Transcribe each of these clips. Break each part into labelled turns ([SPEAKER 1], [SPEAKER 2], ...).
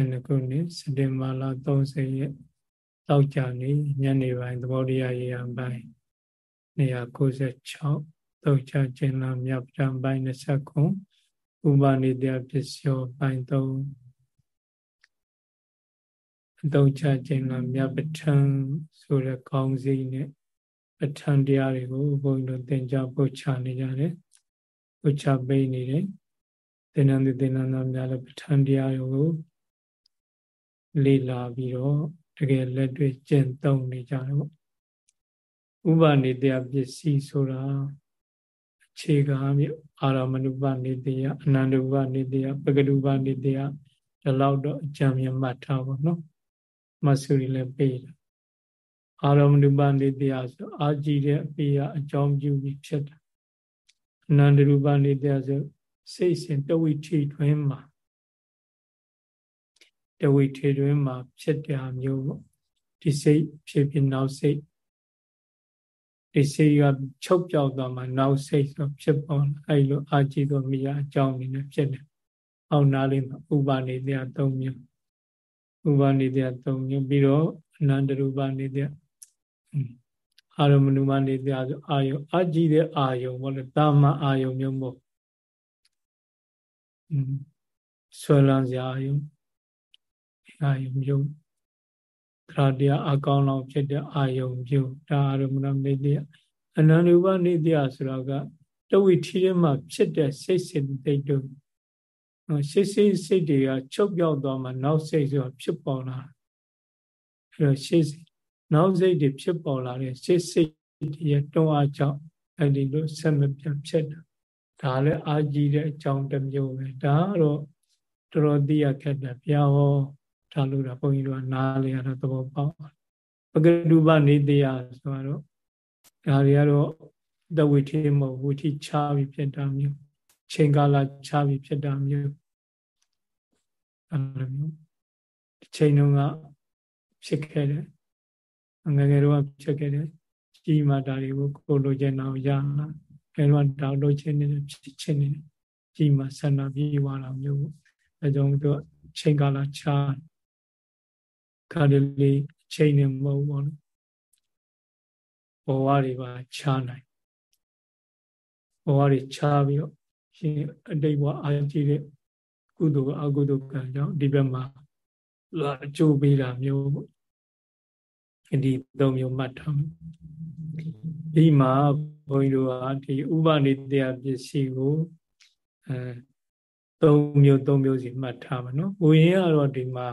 [SPEAKER 1] 2022ခုနှစ်စက်တင်ဘာလ30ရက်တောက်ကြနေ့ညနေပိုင်းသဘောတရားရေရန်ပိုင်း196တောက်ကြကျင်းလာမြတ်ပဒံပိုင်း29ဥပနိတ္တပစ္စယောပိုင်း3အတောက်ကြကျင်းလာမြတ်ပဋ္ဌံဆိုတဲ့ကောင်းစိတ်နဲ့ပဋ္ဌံတရားတွေကိုဘုန်းကြီးတို့သင်ကြားပို့ချနေကြတယ်ပို့ချပေးနေတယ်သင်္ဏတိသင်္ဏသားများလည်းပဋ္ဌံတရားတွေကို လေ့လာပြီးတော့တကယ်လက်တွေ့ကျင့်သုံးနေကြတယ်ပေါ့ဥပနိတယပစ္စည်းဆိုတာအခြေခံမျိုးအာရမဏုပနိတယအနန္တုပနိတယပကတုပနိတယဒီလောက်တော့အကြံဉာဏ်မှတ်ထားပါနော်မဆုရီလည်းပေးတယ်အာရမဏုပနိတယဆိုအာကြည့်တဲ့အပေအကြောင်းပြုပြီးဖြစ်တာအနန္တရူပနိတယဆိုစိတ်စဉ်တဝိထိတွင်မှာ တဝိထိတွင်မှာဖြစ်တဲ့မျိုးပေါ့ဒီစိတ်ဖြစ်ပြီးနောက်စိတ်ဒီစိတ်ကချုပ်ပြောက်သွားမှနောက်စိတ်ဆိုဖြစ်ပေါ်အဲ့လိုအာကြည့်တော့မိရအကြောင်းအနေနဲ့ဖြစ်တယ်။အောက်နားလေးမှာဥပါနေတရား၃မျိုးဥပါနေတရား၃မျိုးပြီးတော့အနန္တရူပနေတရားအာရမဏုမနေတရားဆိုအာယုအာကြည့်တဲ့အာယုဘောလေတာမအာယုမျိုးမို့ဆွဲလန်းစရာအာယု အာယုမျိုးတရားတရားအကောင်းလောက်ဖြစ်တဲ့အာယုံပြုဒါအာရမဏမေတ္တအနန္တုပနိတ္တဆိုတာကတဝိထီထဲမှာဖြစ်တဲ့စိတ်စိတ်တိတ်တို့စိတ်စိတ်စိတ်တွေကချုပ်ပြောက်သွားမှနောက်စိတ်ဆိုတာဖြစ်ပေါ်လာအဲတော့စိတ်နောက်စိတ်တွေဖြစ်ပေါ်လာတဲ့စိတ်စိတ်တွေရဲ့တွန်းအားကြောင့်အဲဒီလိုဆက်မပြတ်ဖြစ်တာဒါလည်းအာကြည့်တဲ့အကြောင်းတစ်မျိုးပဲဒါကတော့တော်တော်သိရခက်တယ်ဘုရားဟော ထားလို့တာဘုန်းကြီးတို့ကနားလေရတော့သဘောပေါက်ပကတုပနေတရားဆိုတော့ဒါတွေကတော့တဝိထေမဝိထိချပြီးဖြစ်တာမျိုးချိန်ကာလချပြီးဖြစ်တာမျိုးအဲ့လိုမျိုးချိန်တုန်းကဖြစ်ခဲ့တယ်ငယ်ငယ်တော့ဖြစ်ခဲ့တယ်ကြီးမှဒါတွေကိုကိုလိုချင်တော့ရလာအဲတော့ဒါလိုချင်နေဖြစ်ချင်နေကြီးမှဆန္ဒပြေးသွားတာမျိုးအဲကြောင့်သူချိန်ကာလချ ခါတလေချိန်နေမဟုတ်ဘူးဘဝတွေပါခြားနိုင်ဘဝတွေခြားပြီးတော့ရှင်အတိတ်ဘဝအာကြည့်တဲ့ကုသိုလ်အကုသိုလ်ကံကြောင့်ဒီဘက်မှာလာအကျိုးပေးတာမျိုးပေါ့ဒီသုံးမျိုးမှတ်ထားဒီမှာဘုန်းကြီးတို့ကဒီဥပနိတရားပစ္စည်းကိုအဲသုံးမျိုးသုံးမျိုးစီမှတ်ထားပါနော်။ဝိရင်ကတော့ဒီမှာ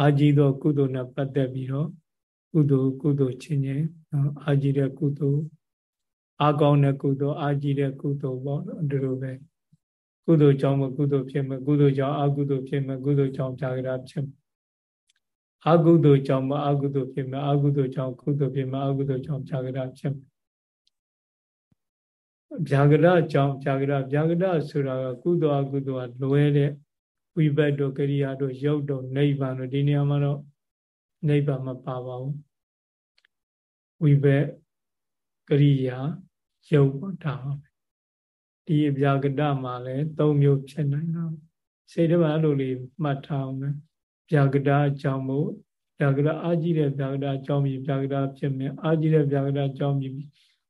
[SPEAKER 1] အာကြီးသောကုသိုလ်နဲ့ပတ်သက်ပြီးတော့ကုသိုလ်ကုသိုလ်ချင်းချင်းအာကြီးတဲ့ကုသိုလ်အာကောင်းတဲ့ကုသိုလ်အာကြီးတဲ့ကုသိုလ်ပေါ့ဒီလိုပဲကုသိုလ်ကြောင့်မကုသိုလ်ဖြစ်မယ်ကုသိုလ်ကြောင့်အကုသိုလ်ဖြစ်မယ်ကုသိုလ်ကြောင့်ဖြာကြတာဖြစ်မယ်အကုသိုလ်ကြောင့်မအကုသိုလ်ဖြစ်မယ်အကုသိုလ်ကြောင့်ကုသိုလ်ဖြစ်မယ်အကုသိုလ်ကြောင့်ဖြာကြတာဖြစ်မယ်ဗျာကရကြောင့်ဗျာကရဗျာကရဆိုတာကကုသိုလ်အကုသိုလ်ကလွဲတဲ့ ဝိဘတ်တို့ကရိယာတို့ရုပ်တို့နိဗ္ဗာန်တို့ဒီနေရာမှာတော့နိဗ္ဗာန်မပါပါဘူးဝိဘတ်ကရိယာရုပ်ပေါ့ဒါပါပဲဒီအပြာကတမှာလည်း၃မျိုးဖြစ်နိုင်တာစိတ်ထဲမှာအဲ့လိုလေးမှတ်ထားအောင်မယ်ပြာကတအကြောင်းမို့ပြာကတအာကြည့်တဲ့ပြာကတအကြောင်းပြီးပြာကတဖြစ်မယ်အာကြည့်တဲ့ပြာကတအကြောင်းပြီး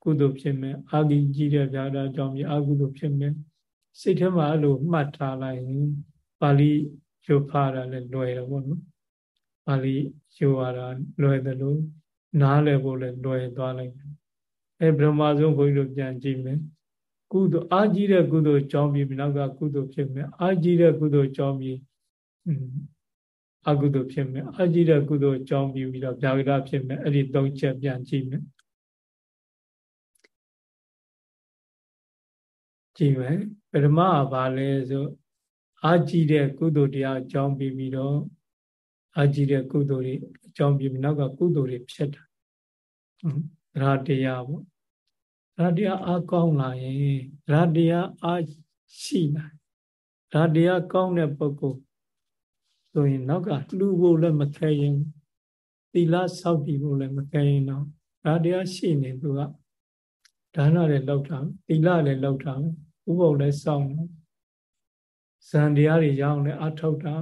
[SPEAKER 1] ကုသိုလ်ဖြစ်မယ်အာဂိကြည့်တဲ့ပြာကတအကြောင်းပြီးအကုသိုလ်ဖြစ်မယ်စိတ်ထဲမှာအဲ့လိုမှတ်ထားလိုက်ရင်ပါ ဠိရုပ်ဖားတာလည်းလွယ်တယ်ပေါ့နော်ပါဠိရုပ်ရတာလွယ်တယ်လို့နားလည်ဖို့လည်းလွယ်သွားလိုက်တယ်အဲဗြဟ္မာဆုံးဘုန်းကြီးတို့ပြန်ကြည့်မယ်ကုသိုလ်အာကြီးတဲ့ကုသိုလ်ကြောင်းပြီးနောက်ကကုသိုလ်ဖြစ်မယ်အာကြီးတဲ့ကုသိုလ်ကြောင်းပြီးအကုသိုလ်ဖြစ်မယ်အာကြီးတဲ့ကုသိုလ်ကြောင်းပြီးပြီးတော့ဗျာဂရဖြစ်မယ်အဲ့ဒီသုံးချက်ပြန်ကြည့်မယ်ကြည့်မယ်ပရမကဘာလဲဆို အာကြည့်တဲ့ကုသိုလ်တရားအကြောင်းပြီးပြီးတော့အာကြည့်တဲ့ကုသိုလ်တွေအကြောင်းပြီးနောက်ကကုသိုလ်တွေဖြစ်တာသရတရားပေါ့သရတရားအားကောင်းလာရင်သရတရားအားရှိလာသရတရားကောင်းတဲ့ပုဂ္ဂိုလ်ဆိုရင်နောက်ကလှူဖို့လည်းမခဲရင်သီလစောင့်တည်ဖို့လည်းမခဲရင်တော့သရတရားရှိနေသူကဒါနလည်းလောက်တာသီလလည်းလောက်တာဥပုပ်လည်းစောင့်တယ် ဇန်တရားတွေရအောင်လည်းအထောက်တာ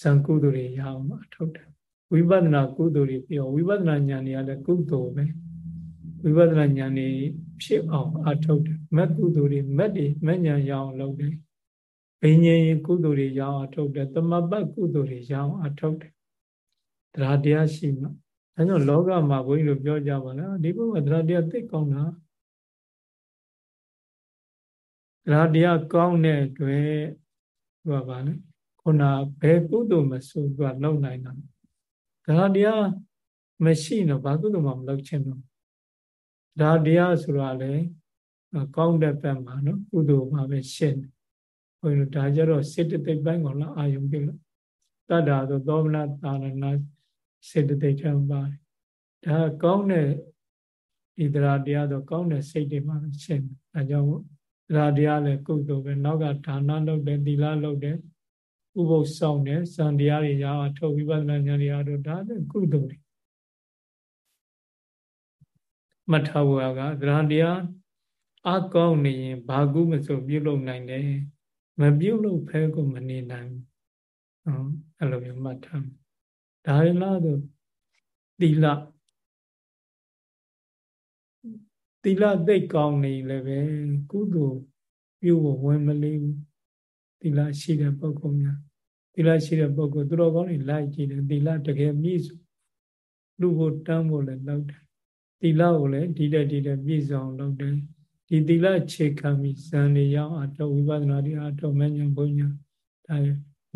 [SPEAKER 1] ဇံကုသိုလ်တွေရအောင်အထုတ်တယ်ဝိပဿနာကုသိုလ်တွေပြောဝိပဿနာဉာဏ်တွေကလည်းကုသိုလ်ပဲဝိပဿနာဉာဏ်တွေဖြစ်အောင်အထုတ်တယ်မက်ကုသိုလ်တွေမက်တွေမက်ဉာဏ်ရအောင်လုပ်တယ်ဘိညာဉ်ကုသိုလ်တွေရအောင်အထုတ်တယ်သမပတ်ကုသိုလ်တွေရအောင်အထုတ်တယ်တရားတရားရှိမှအဲကြောင့်လောကမှာဘုန်းကြီးတို့ပြောကြပါလားဒီဘုရားတရားတရားသိကောင်းတာ တရားတရားကောင်းတဲ့အတွက်ဟိုပါလေခုနဘယ်ကုသိုလ်မဆိုသူကလုံနိုင်တာတရားတရားမရှိတော့ဘာကုသိုလ်မှမလုပ်ချင်တော့ဒါတရားဆိုတာလေကောင်းတဲ့ဘက်မှာနော်ကုသိုလ်မှာပဲရှင်းဘုန်းကြီးတို့ဒါကြတော့စေတသိက်ပိုင်းကိုလာအာယုံပြုလို့တတ္တာဆိုသောမနာတာရဏစေတသိက်ထံပါတယ်ဒါကောင်းတဲ့ဒီတရားတရားတော့ကောင်းတဲ့စိတ်တွေမှာရှင်းတယ်အဲကြောင့် တရားတရားလည်းကုသိုလ်ပဲနောက်ကဒါနလုပ်တယ်သီလလုပ်တယ်ဥပုသ်ဆောင်တယ်ဇန်တရားတွေရအောင်ထုတ်ဝိပဿနာဉာဏ်တွေအားတို့ဒါလည်းကုသိုလ်တွေမှတ်ထားဖို့ကတရားတရားအကောင်းနေရင်ဘာကုမဆိုပြုလုပ်နိုင်တယ်မပြုလုပ်ဖဲကိုမနေနိုင်ဘူးအဲ့လိုမျိုးမှတ်ထားဒါရလားဆိုသီလ သီလသိတ်ကောင်းနေလည်းပဲကုသိုလ်ပြုဖို့ဝင်မလေးဘူးသီလရှိတဲ့ပုဂ္ဂိုလ်များသီလရှိတဲ့ပုဂ္ဂိုလ်သူတော်ကောင်းတွေလိုက်ကြည့်တယ်သီလတကယ်ပြည့်စုံလူဖို့တန်းဖို့လည်းလောက်တယ်သီလကိုလည်းဒီတဲ့ဒီတဲ့ပြည့်စုံလုပ်တယ်ဒီသီလခြေခံပြီးဇန်နေရောက်အတော်ဝိပဿနာတွေအတော်မဉ္ဇဉ်ဘုံညာဒါ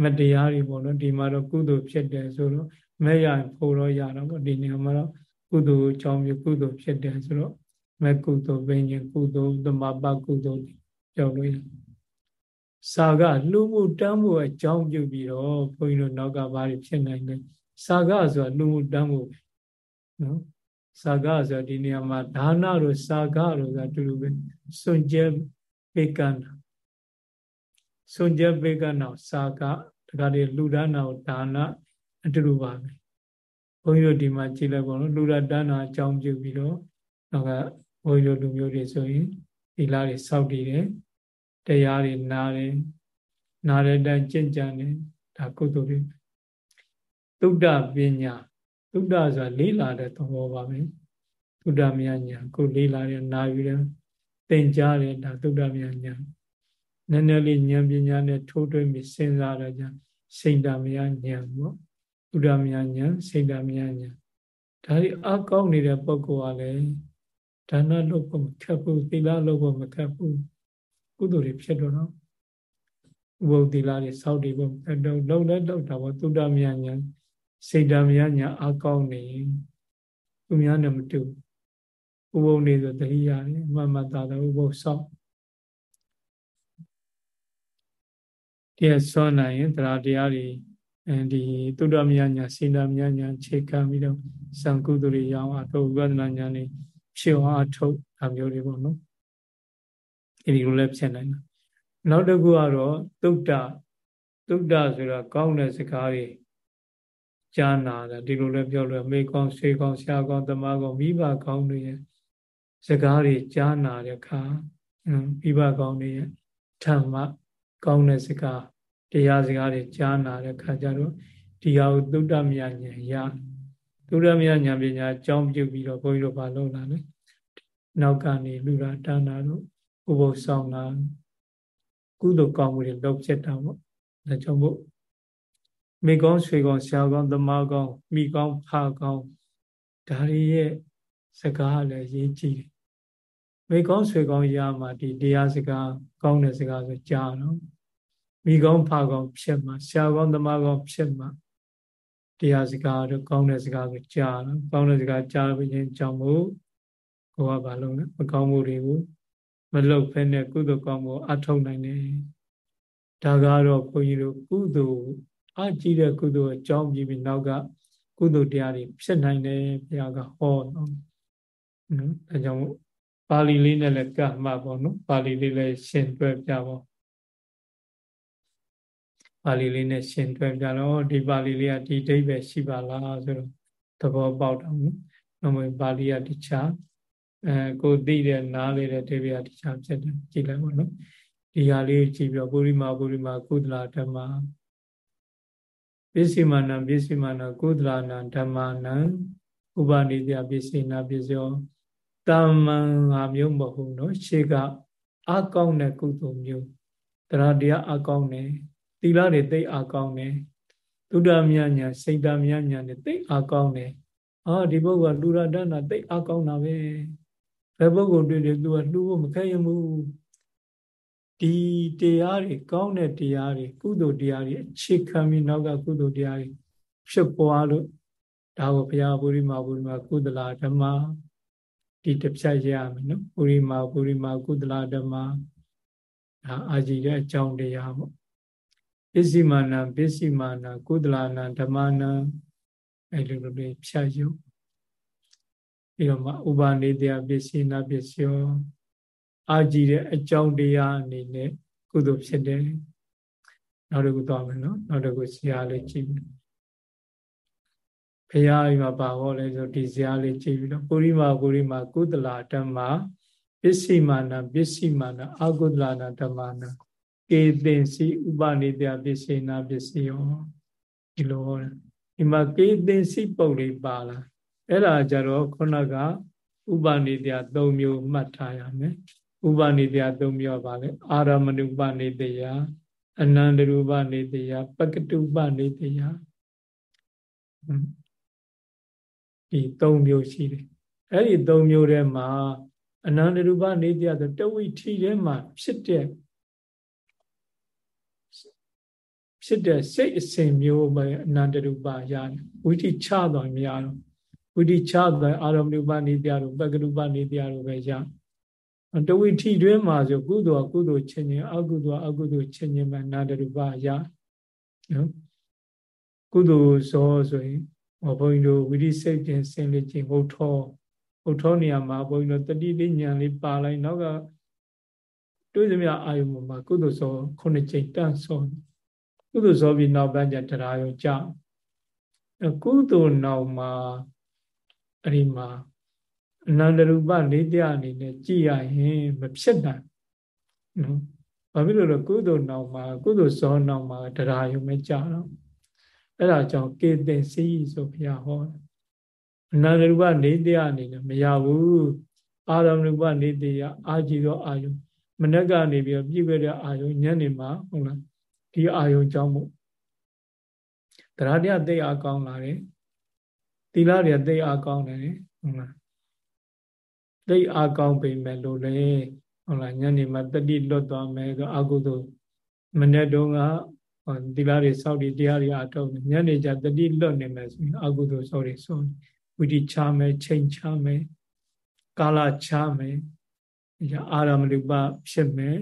[SPEAKER 1] မတရားတွေပေါ့နော်ဒီမှာတော့ကုသိုလ်ဖြစ်တယ်ဆိုတော့မဲ့ရဖို့တော့ရတော့ပေါ့ဒီနေရာမှာတော့ကုသိုလ်အကြောင်းမျိုးကုသိုလ်ဖြစ်တယ်ဆိုတော့ မဲ့ကုသိုလ်ပင်ញကုသိုလ်သမပကုသိုလ်ပြောလို့ရစာကလှမှုတမ်းမှုအကြောင်းပြုပြီးတော့ဘုန်းကြီးတို့နောက်ကဘာတွေဖြစ်နိုင်လဲစာကဆိုတာလှမှုတမ်းမှုပဲနော်စာကဆိုဒီနေရာမှာဒါနတို့စာကတို့ဆိုတာတူတူပဲစွန့်ကြဲပေကန္တာစွန့်ကြဲပေကန္တာစာကတခါတည်းလူဒါနာကိုဒါနအတူတူပါပဲဘုန်းကြီးတို့ဒီမှာကြည့်လိုက်ပါတော့လူရဒါနာအကြောင်းပြုပြီးတော့နောက်က ဘုန်းကြီးတို့လူမျိုးတွေဆိုရင်ဒီလားတွေစောက်တည်တယ်တရားတွေနားတယ်နားတဲ့တိုင်ကြင်ကြံတယ်ဒါကုသိုလ်တွေသုဒ္ဓပညာသုဒ္ဓဆိုတာလေးလာတဲ့သဘောပါပဲသုဒ္ဓမြညာကိုလေးလာတဲ့နာယူတယ်သင်ကြားတယ်ဒါသုဒ္ဓမြညာနည်းနည်းလေးဉာဏ်ပညာနဲ့ထိုးထွင်းပြီးစဉ်းစားရကြစိတ်ဓာမယဉာဏ်ပေါ့သုဒ္ဓမြညာစိတ်ဓာမယဉာဏ်ဒါဒီအကောင်းနေတဲ့ပုဂ္ဂိုလ်ကလည်း ဒါနလုပ်ဖို့မခက်ဘူးသီလလုပ်ဖို့မခက်ဘူးကုသိုလ်တွေဖြစ်တော့တော့ဥပုသ္တိလာတွေစောက်တည်ဖို့တော့လုံလည်းလုံတာပေါ့သုဒ္ဓမြညာစိတ်ဓာမယညာအကောင်းနေသူများနဲ့မတူဥပုံနေဆိုတတိရတယ်မမတာတော့ဥပုစောက်တည်းဆွမ်းနိုင်ရင်တရားတရားတွေအဲဒီသုဒ္ဓမြညာစိတ်ဓာမယညာခြေခံပြီးတော့စံကုသိုလ်တွေရအောင်အထုဝိပဿနာညာနေ ဖြစ်အောင်အထုတ်အမျိုးတွေပေါ့နော်ဒီလိုလည်းဖြစ်နိုင်တာနောက်တစ်ခုကတော့သုဒ္ဓသုဒ္ဓဆိုတာကောင်းတဲ့စကားတွေကြားနာတာဒီလိုလည်းပြောလို့မေကောင်းဆွေကောင်းဆရာကောင်းတမကောင်းမိဘကောင်းတွေရဲ့စကားတွေကြားနာတဲ့အခါမိဘကောင်းတွေရဲ့ဓမ္မကောင်းတဲ့စကားတရားစကားတွေကြားနာတဲ့အခါကျတော့ဒီဟာကိုသုဒ္ဓမြညာရသု ဒ္ဓမြညာပညာအကြောင်းပြုပြီးတော့ဘုန်းကြီးတို့ဘာလုပ်လာလဲနောက်ကနေလူရာဒါနာတို့ဥပုသ်ဆောင်တာကုသိုလ်ကောင်းမှုတွေလုပ်ဖြစ်တာပေါ့ဒါကြောင့်မို့မိကောင်းဆွေကောင်းဆရာကောင်းသမားကောင်းမိကောင်းဖကောင်းဒါတွေရဲ့စကားလည်းရေးကြည့်တယ်မိကောင်းဆွေကောင်းရမှာဒီတရားစကားကောင်းတဲ့စကားဆိုကြားတော့မိကောင်းဖကောင်းဖြစ်မှာဆရာကောင်းသမားကောင်းဖြစ်မှာ တရားစကားတို့ကောင်းတဲ့စကားကိုကြားတော့ကောင်းတဲ့စကားကြားပြီးရင်ကြောင့်မို့ကိုကဘာလုပ်လဲမကောင်းမှုတွေကိုမလုပ်ဖဲနဲ့ကုသိုလ်ကောင်းမှုအထောက်နိုင်တယ်ဒါကတော့ဘုန်းကြီးတို့ကုသိုလ်အကြည့်တဲ့ကုသိုလ်အကြောင်းပြီးပြီးနောက်ကကုသိုလ်တရားတွေဖြစ်နိုင်တယ်ဘုရားကဟောနော်နော်ဒါကြောင့်ပါဠိလေးနဲ့လည်းကမှပေါ့နော်ပါဠိလေးလည်းရှင်းတွဲပြပါ ပါဠိလေးနဲ့ရှင်းတွဲပြတော့ဒီပါဠိလေးကဒီဒိဗ္ဗေရှိပါလားဆိုတော့သဘောပေါက်တော့နော်။နောက်မှပါဠိကတခြားအဲကိုသိတဲ့နားလေတဲ့ဒိဗ္ဗေကတခြားဖြစ်တယ်ကြည့်လိုက်ပေါ့နော်။ဒီဟာလေးကြည့်ပြီးတော့ပုရိမာပုရိမာကုသလာဓမ္မပစ္စည်းမာနပစ္စည်းမာနကုသလနာဓမ္မနံဥပနိတယပစ္စည်းနာပစ္စယောတာမန်ငါမျိုးမဟုတ်နော်ရှေ့ကအကောင်းတဲ့ကုသိုလ်မျိုးတရားတရားအကောင်းတယ် သီလတွေသိအကောင်းတယ်သုဒ္ဓမြညာစိတ်တမြညာတွေသိအကောင်းတယ်အာဒီပုဂ္ဂိုလ်ကလူရဒနာသိအကောင်းတာပဲဘယ်ပုဂ္ဂိုလ်တွေ့တယ်သူကလှူဖို့မခဲရဘူးဒီတရားတွေကောင်းတဲ့တရားတွေကုသိုလ်တရားတွေအခြေခံပြီးနောက်ကကုသိုလ်တရားတွေဖြစ်ပွားလို့ဒါကိုဘုရားဗုရိမာဗုရိမာကုသလာဓမ္မဒီတစ်ဖြတ်ရရမယ်နော်ဗုရိမာဗုရိမာကုသလာဓမ္မဒါအာကြည့်တဲ့အကြောင်းတရားပေါ့ ပစ္စည်းမာနပစ္စည်းမာနကုသလာနဓမ္မနာအဲ့လိုလိုလေးဖြတ်ယူပြီးတော့မှဥပနိတယပစ္စည်းနာပစ္စယောအာကြည့်တဲ့အကြောင်းတရားအနေနဲ့ကုသိုလ်ဖြစ်တယ်နောက်တစ်ခုသွားမယ်နော်နောက်တစ်ခုဆရာလေးကြည့်မယ်ဘုရားအိမ်မှာပါဟောလဲဆိုဒီဇာလေးကြည့်ပြီးတော့ပုရိမာပုရိမာကုသလာဓမ္မပစ္စည်းမာနပစ္စည်းမာနအကုသလာနာဓမ္မနာ ကေသင်စီဥပနိတယပစ္စေနာပစ္စယောဒီလိုဟောတယ်ဒီမှာကေသင်စီပုတ်လေးပါလာအဲ့ဒါကြတော့ခုနကဥပနိတယ၃မျိုးမှတ်ထားရမယ်ဥပနိတယ၃မျိုးပါလေအာရမဏုပနိတယအနန္တရူပနိတယပကတုပနိတယဒီ၃မျိုးရှိတယ်အဲ့ဒီ၃မျိုးထဲမှာအနန္တရူပနေတရားဆိုတဝိထီထဲမှာဖြစ်တဲ့ ဖြစ်တဲ့စိတ်အစဉ်မျိုးပဲအနန္တရူပရတယ်ဝိတိချသွားမရတော့ဝိတိချသွားအာရမဏုပနေတရားတို့ပကရူပနေတရားတို့ပဲရတဝိထီတွင်းမှာဆိုကုသိုလ်ကုသိုလ်ချင်းချင်းအကုသိုလ်အကုသိုလ်ချင်းချင်းပဲအနန္တရူပရနော်ကုသိုလ်ဇောဆိုရင်ဟောဘုန်းကြီးတို့ဝိရိစိတ်ပြင်စင်လေးချင်းဟုတ်ထောဟုတ်ထောနေရာမှာဘုန်းကြီးတို့တတိလေးညာလေးပါလိုက်နောက်ကတွေးစမြအာယုံမှာကုသိုလ်စောခုနှစ်ချိန်တန့်စော ကုသိုလ်စောပြီးနောက်ပိုင်းကျတရားရောကြာကုသိုလ်နောက်မှာအဲ့ဒီမှာအနန္တရူပလေးတရားအနေနဲ့ကြည်ရရင်မဖြစ်နိုင်နော်ဘာဖြစ်လို့လဲကုသိုလ်နောက်မှာကုသိုလ်စောနောက်မှာတရားရောမကြာတော့အဲ့ဒါကြောင့်ကေသင်စီဆိုဘုရားဟောတယ်အနန္တရူပနေတရားအနေနဲ့မရဘူးအာရမရူပနေတရားအာကြည့်သောအာယုမနေ့ကနေပြီးပြည့်ခဲ့တဲ့အာယုညနေမှာဟုတ်လား ဒီအာယုကြောင့်မို့တရားတရားသိအားကောင်းလာတယ်သီလတွေသိအားကောင်းတယ်ဟုတ်လားသိအားကောင်းပေမဲ့လို့လေဟုတ်လားညနေမှာတတိလွတ်သွားမယ်ဆိုအကုသိုလ်မနေ့တုန်းကသီလတွေစောက်တွေတရားတွေအထုတ်ညနေကျတတိလွတ်နေမယ်ဆိုရင်အကုသိုလ်စောက်တွေစောဝိတိချမယ်ချိန်ချမယ်ကာလချမယ်အာရမလုပဖြစ်မယ်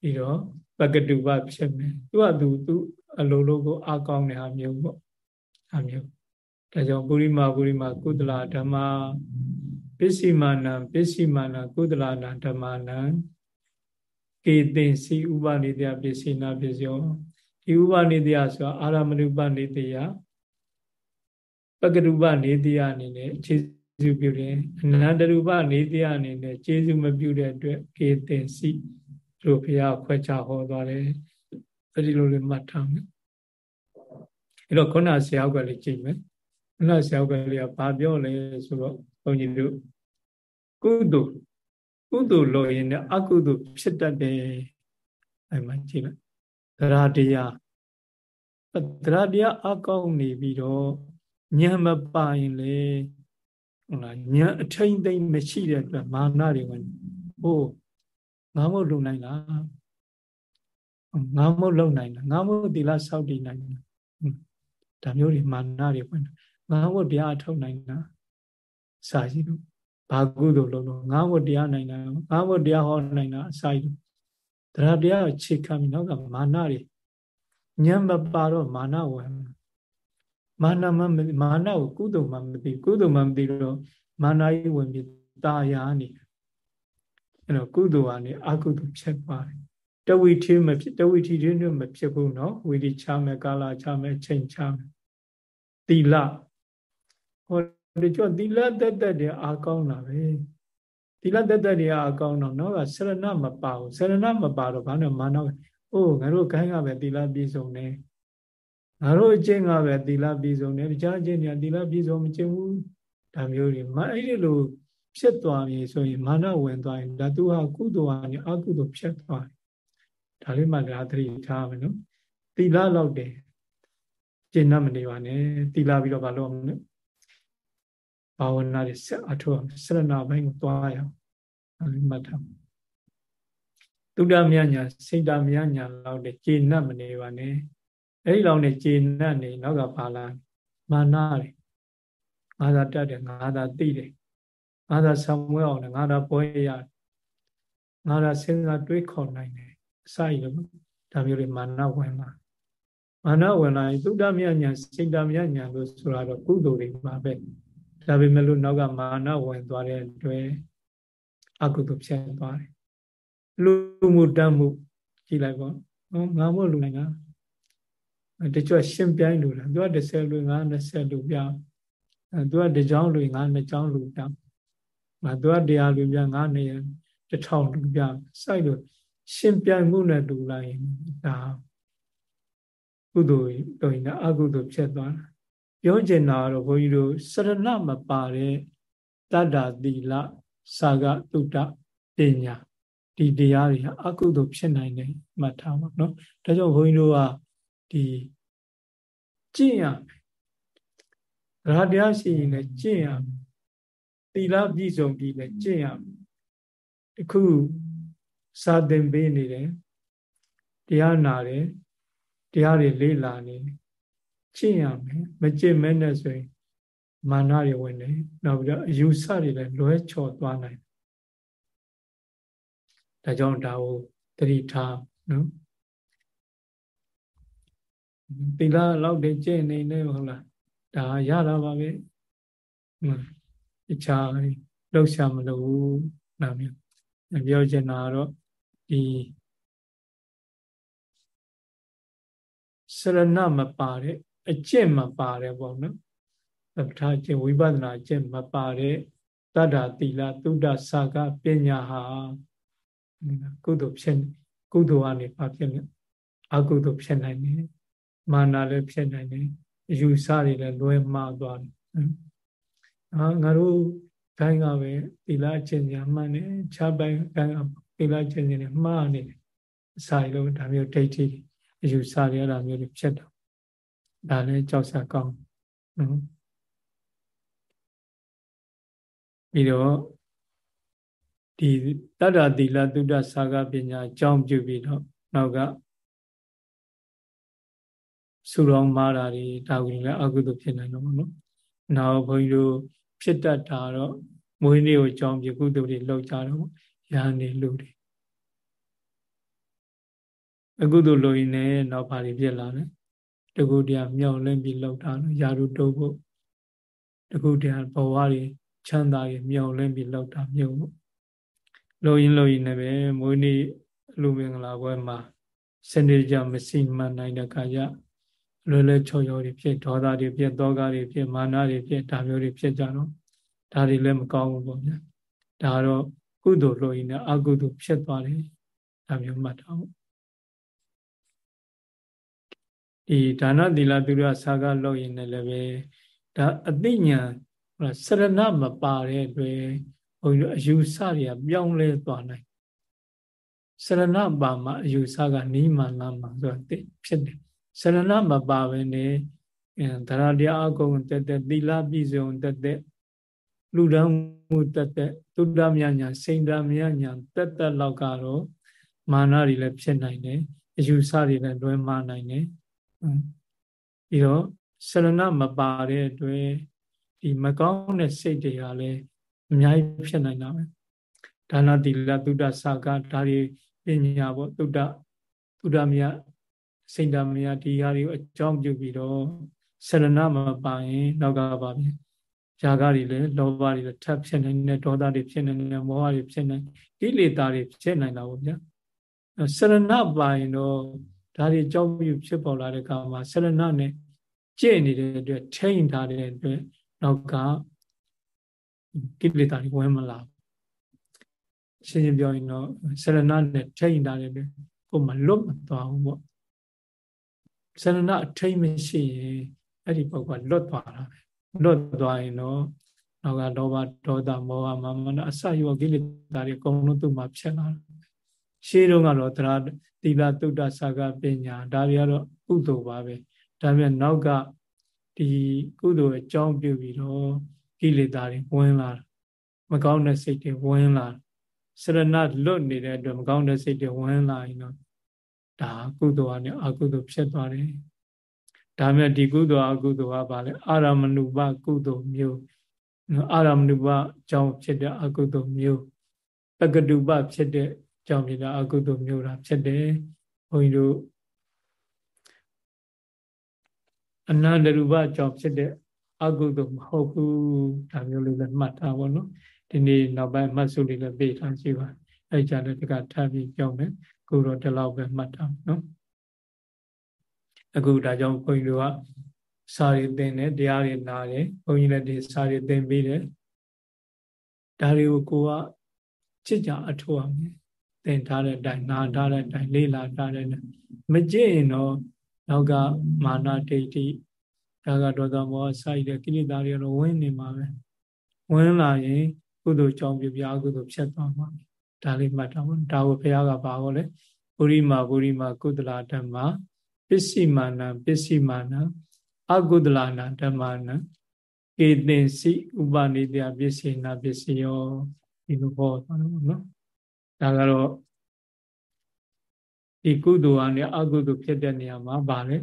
[SPEAKER 1] ပြီးတော့ ပကတုပဖြစ်မယ်သူကသူသူအလိုလိုကိုအကောင်းတဲ့ဟာမျိုးပေါ့အမျိုးဒါကြောင့်ပုရိမာပုရိမာကုသလဓမ္မပစ္စည်းမာနံပစ္စည်းမာနကုသလနာဓမ္မနံကေသင်စီဥပနိတယပစ္စည်းနာပစ္စယောဒီဥပနိတယဆိုတာအာရမဏုပနိတယပကရုပနေတရားအနေနဲ့ခြေစုပြုတယ်အနန္တရူပနေတရားအနေနဲ့ခြေစုမပြုတဲ့အတွက်ကေတင်စီ တို့ဘုရားခွဲခြားဟောသွားတယ်အဲဒီလိုလေးမှတ်ထားမယ်အဲ့တော့ခုနဆရာကလေးကြည့်မယ်ခုနဆရာကလေးကဘာပြောလဲဆိုတော့ဘုန်းကြီးတို့ကုသိုလ်ကုသိုလ်လို့ရင်အကုသိုလ်ဖြစ်တတ်တယ်အဲ့မှာကြည့်လိုက်သရတရားသရတရားအကောင်းနေပြီးတော့ဉာဏ်မပါရင်လေဟုတ်လားဉာဏ်အထိမ့်သိမ့်မရှိတဲ့အတွက်မာနတွေဝင်ဟိုး ငါမို့လုံနိုင်လားငါမို့လုံနိုင်လားငါမို့သီလစောင့်တည်နိုင်လားဒါမျိုးတွေမာနတွေဝင်ငါမို့တရားအထုတ်နိုင်လားစာရှိလို့ဘာကုသိုလ်လို့လို့ငါမို့တရားနိုင်လားငါမို့တရားဟောနိုင်လားအစာရှိလို့တရားတရားခြေခံပြီးနောက်ကမာနတွေဉာဏ်မပါတော့မာနဝင်မာနမမာနကိုကုသိုလ်မှမသိကုသိုလ်မှမသိတော့မာနကြီးဝင်ပြီးตาယာနေ အဲ့တော့ကုသိုလ်ကနေအကုသိုလ်ဖြစ်ပါတယ်တဝိထီမဖြစ်တဝိထီတွင်မဖြစ်ဘူးเนาะဝိရိချမယ်ကာလချမယ်ချိန်ချမယ်သီလဟောဒီကျော်သီလတက်တက်တွေအားကောင်းတာပဲသီလတက်တက်တွေအားကောင်းတော့เนาะကဆရဏမပါဘူးဆရဏမပါတော့ဘာလို့မာနအိုးငါတို့ခိုင်းရပဲသီလပြည့်စုံတယ် ငါတို့အကျင့်ကပဲသီလပြည့်စုံတယ်တခြားအကျင့်တွေကသီလပြည့်စုံမကျင့်ဘူးဒါမျိုးတွေမအဲ့ဒီလို ဖြစ်သွားပြီဆိုရင်မာနဝင်သွားရင်ဒါသူဟာကုသိုလ်ကနေအကုသိုလ်ဖြစ်သွားတယ်ဒါလေးမှလည်းသတိထားမယ်နော်သီလလောက်တယ်ကျင့်မနေပါနဲ့သီလပြီးတော့မလုပ်အောင်နော်ဘာဝနာတွေဆက်အထောက်ဆရဏဘိုင်းကိုသွားရအောင်အဲလိုမှတ်ထားသုဒ္ဓမြညာစိတ်တမြညာလောက်တဲ့ကျေနပ်မနေပါနဲ့အဲ့ဒီလောက်နဲ့ကျေနပ်နေနောက်ကပါလာမာနတွေငါသာတတ်တယ်ငါသာသိတယ် ငါသာဆောင်မွေးအောင်ငါသာပွဲရငါသာစဉ်းစားတွေးခေါ်နိုင်တယ်အစရလို့ဒါမျိုးတွေမာနဝင်လာမာနဝင်လာရင်သုဒ္ဓမြညာစိတ်တမြညာလို့ဆိုတာတော့ကုသိုလ်တွေပါပဲဒါပေမဲ့လို့နောက်ကမာနဝင်သွားတဲ့အတွက်အကုသိုလ်ဖြစ်သွားတယ်လူမှုတတ်မှုကြည့်လိုက်ပေါ့နော်ငါမို့လူနိုင်တာတချို့ရှင်ပြိုင်းလူလားသူက30လူငါ20လူပြအဲသူကတကြောင်းလူငါ2ကြောင်းလူပြငါ သူကတရားလူပြငါနေ1000လူပြစိုက်လို့ရှင်ပြိုင်မှုနဲ့လူလိုက်ဒါကုသိုလ်တော်ရင်အကုသိုလ်ဖြစ်သွားတာပြောချင်တာကတော့ဘုန်းကြီးတို့စရဏမပါတဲ့တတ္တာသီလစာကတုတ္တပညာဒီတရားတွေအကုသိုလ်ဖြစ်နိုင်တယ်မှတ်ထားပါနော်ဒါကြောင့်ဘုန်းကြီးတို့ကဒီကျင့်ရမယ်ရာတရားရှိရင်လည်းကျင့်ရမယ် သီလပြည့်စုံပြီးလည်းကျင့်ရမယ်တခုစာသင်ပေးနေတယ်တရားနာတယ်တရားတွေလေ့လာနေတယ်ကျင့်ရမယ်မကျင့်မဲနဲ့ဆိုရင်မာနတွေဝင်တယ်နောက်ပြီးတော့အယူဆတွေလည်းလွဲချော်သွားနိုင်ဒါကြောင့်ဒါကိုတတိထားနော်သီလလောက်တည်းကျင့်နေနေဟုတ်လားဒါရတာပါပဲ အခြားလှုပ်ရှားမလို့နာမျိုးပြောချင်တာတော့ဒီစရဏမပါတဲ့အကျင့်မပါတဲ့ပေါ့နော်ပဋ္ဌာကျင့်ဝိပဿနာကျင့်မပါတဲ့တတ္တာတိလသုဒ္ဓစာကပညာဟာကုသိုလ်ဖြစ်ကုသိုလ်ကနေပါဖြစ်နေအကုသိုလ်ဖြစ်နိုင်တယ်မာနလည်းဖြစ်နိုင်တယ်အယူဆတွေလည်းလွဲမှားသွားတယ် အာငါတို့ဘိုင်းကပဲသီလအကျင့်ညာမှန်တယ်ခြားပိုင်းဘိုင်းကသီလအကျင့်ညာမှားနေတယ်အစာရလို့ဒါမျိုးဒိဋ္ဌိအယူဆတွေအဲ့ဒါမျိုးတွေဖြစ်တော့ဒါလည်းကြောက်စရာကောင်းနော်ပြီးတော့ဒီတတ္တသီလသုဒ္ဓစာကပညာအကြောင်းပြုပြီးတော့နောက်ကဆူတော်မာတာတွေဒါကိုလည်းအကုသိုလ်ဖြစ်နိုင်တော့ဘောနော်။နောက်ဘုန်းကြီးတို့ ဖြစ်တတ်တာတော့မွေးနေ့ကိုအကြောင်းပြုကုသိုလ်တွေလောက်ကြတော့ရာနေလူတွေအကုသိုလ်လို့ရင်လည်းနောက်ပါတွေဖြစ်လာတယ်တကုတရားမြောက်လင်းပြီးလောက်တာလို့ယာရုတုပ်ဖို့တကုတရားဘဝတွေချမ်းသာတွေမြောက်လင်းပြီးလောက်တာမြုပ်ဖို့လို့ရင်လို့ရင်လည်းပဲမွေးနေ့လူမင်္ဂလာပွဲမှာစနေကြမစီမံနိုင်တဲ့ခါကျ လွယ်လွယ်ချော်ချော်တွေဖြစ်ဒေါသတွေဖြစ်တောကတွေဖြစ်မာနတွေဖြစ်ဒါမျိုးတွေဖြစ်ကြတော့ဒါတွေလည်းမကောင်းဘူးပေါ့ဗျာဒါတော့ကုသိုလ်လို့ရင်လည်းအကုသိုလ်ဖြစ်သွားတယ်ဒါမျိုးမှတ်ထားဖို့ဒီဒါနသီလသူရဆာကလို့ရင်လည်းပဲဒါအသိဉာဏ်စရဏမပါတဲ့အတွက်ဘုန်းကြီးတို့အယူဆတွေကပြောင်းလဲသွားနိုင်စရဏပါမှာအယူဆကနီးမှန်လားမှဆိုတာဖြစ်တယ် စရဏမပါဘဲနဲ့သရတရားအကုန်တက်တက်သီလပြည့်စုံတက်တက်လူတန်းမှုတက်တက်သုဒ္ဓမြညာစိန်ဓာမြညာတက်တက်လောက်ကတော့မာနတွေလည်းဖြစ်နိုင်တယ်အယူဆတွေလည်းလွဲမှားနိုင်တယ်ပြီးတော့ဆရဏမပါတဲ့အတွက်ဒီမကောင်းတဲ့စိတ်တွေကလည်းအများကြီးဖြစ်နိုင်တာပဲဒါနတိလသုဒ္ဓစာကဒါတွေပညာပေါ့သုဒ္ဓသုဒ္ဓမြတ် စိတ်ဓာမယဒီဟာတွေကိုအကြောင်းပြုပြီးတော့ဆရဏမပါရင်နောက်ကပါပြီဇာကတွေလည်းလောဘတွေလည်းထပ်ဖြစ်နိုင်တယ်ဒေါသတွေဖြစ်နိုင်တယ်မောဟတွေဖြစ်နိုင်ကိလေသာတွေဖြစ်နိုင်တာပေါ့ဗျာဆရဏပါရင်တော့ဒါတွေအကြောင်းပြုဖြစ်ပေါ်လာတဲ့အခါမှာဆရဏနဲ့ကြည့်နေတဲ့အတွက်ထိန်ထားတဲ့အတွက်နောက်ကကိလေသာတွေဝင်မလာရှင်းရှင်းပြောရင်တော့ဆရဏနဲ့ထိန်ထားတဲ့အတွက်ကိုယ်မှလွတ်မသွားဘူးပေါ့ စရဏအထိတ်မရှိရင်အဲ့ဒီပုဂ္ဂိုလ်လွတ်သွားတာပဲလွတ်သွားရင်တော့နောက်ကလောဘဒေါသမောဟမာမနအစယောကိလေသာတွေအကုန်လုံးသူ့မှာဖြစ်လာတယ်ရှေးတုန်းကတော့တရားသီလတုဒ္ဒစာကပညာဒါတွေကတော့ကုသိုလ်ပါပဲဒါပေမဲ့နောက်ကဒီကုသိုလ်အကြောင်းပြုပြီးတော့ကိလေသာတွေဝင်လာမကောင်းတဲ့စိတ်တွေဝင်လာစရဏလွတ်နေတဲ့အတွက်မကောင်းတဲ့စိတ်တွေဝင်လာရင်တော့ ဒါကုသိုလ်အနေအကုသိုလ်ဖြစ်သွားတယ်ဒါမဲ့ဒီကုသိုလ်အကုသိုလ်ကဘာလဲအာရမဏုပကုသိုလ်မျိုးအာရမဏုပအကြောင်းဖြစ်တဲ့အကုသိုလ်မျိုးပကတုပဖြစ်တဲ့အကြောင်းဖြစ်တဲ့အကုသိုလ်မျိုးတာဖြစ်တယ်ဘုန်းကြီးတို့အနန္တရူပအကြောင်းဖြစ်တဲ့အကုသိုလ်မဟုတ်ဘူးဒါမျိုးလေးလည်းမှတ်ထားပါတော့ဒီနေ့နောက်ပိုင်းမှတ်စုလေးလည်းပေးထားရှိပါ အဲကြတဲ့တကထပ်ပြီးပြောမယ်ကိုတော့ဒီလောက်ပဲမှတ်ထားနော်အခုဒါကြောင့်ဘုန်းကြီးတို့ကစာရီသင်တယ်တရားတွေနားတယ်ဘုန်းကြီးလည်းဒီစာရီသင်ပြီးတယ်ဒါတွေကိုကိုကချစ်ကြအထောက်အမယ်သင်ထားတဲ့အတိုင်းနာထားတဲ့အတိုင်းလေ့လာထားတဲ့အတိုင်းမကြည့်ရင်တော့နောက်ကမာနဒိဋ္ဌိဒါကဒေါသမောဟစိုက်တဲ့ကိလေသာတွေတော့ဝင်နေမှာပဲဝင်လာရင်ကုသိုလ်ကြောင့်ပြပြကုသိုလ်ဖြစ်သွားမှာ ဒါလေးမှတ်ထားပါဒါကိုဘုရားကပါဟောလေပုရိမာပုရိမာကုသလာဓမ္မပစ္စည်းမာနပစ္စည်းမာနအကုသလာနာဓမ္မနာကေသင်စီဥပနိတယပစ္စေနာပစ္စယောဒီလိုဟောသွားတယ်နော်ဒါကတော့ဒီကုသိုလ်အနေအကုသိုလ်ဖြစ်တဲ့နေရာမှာဗာလဲ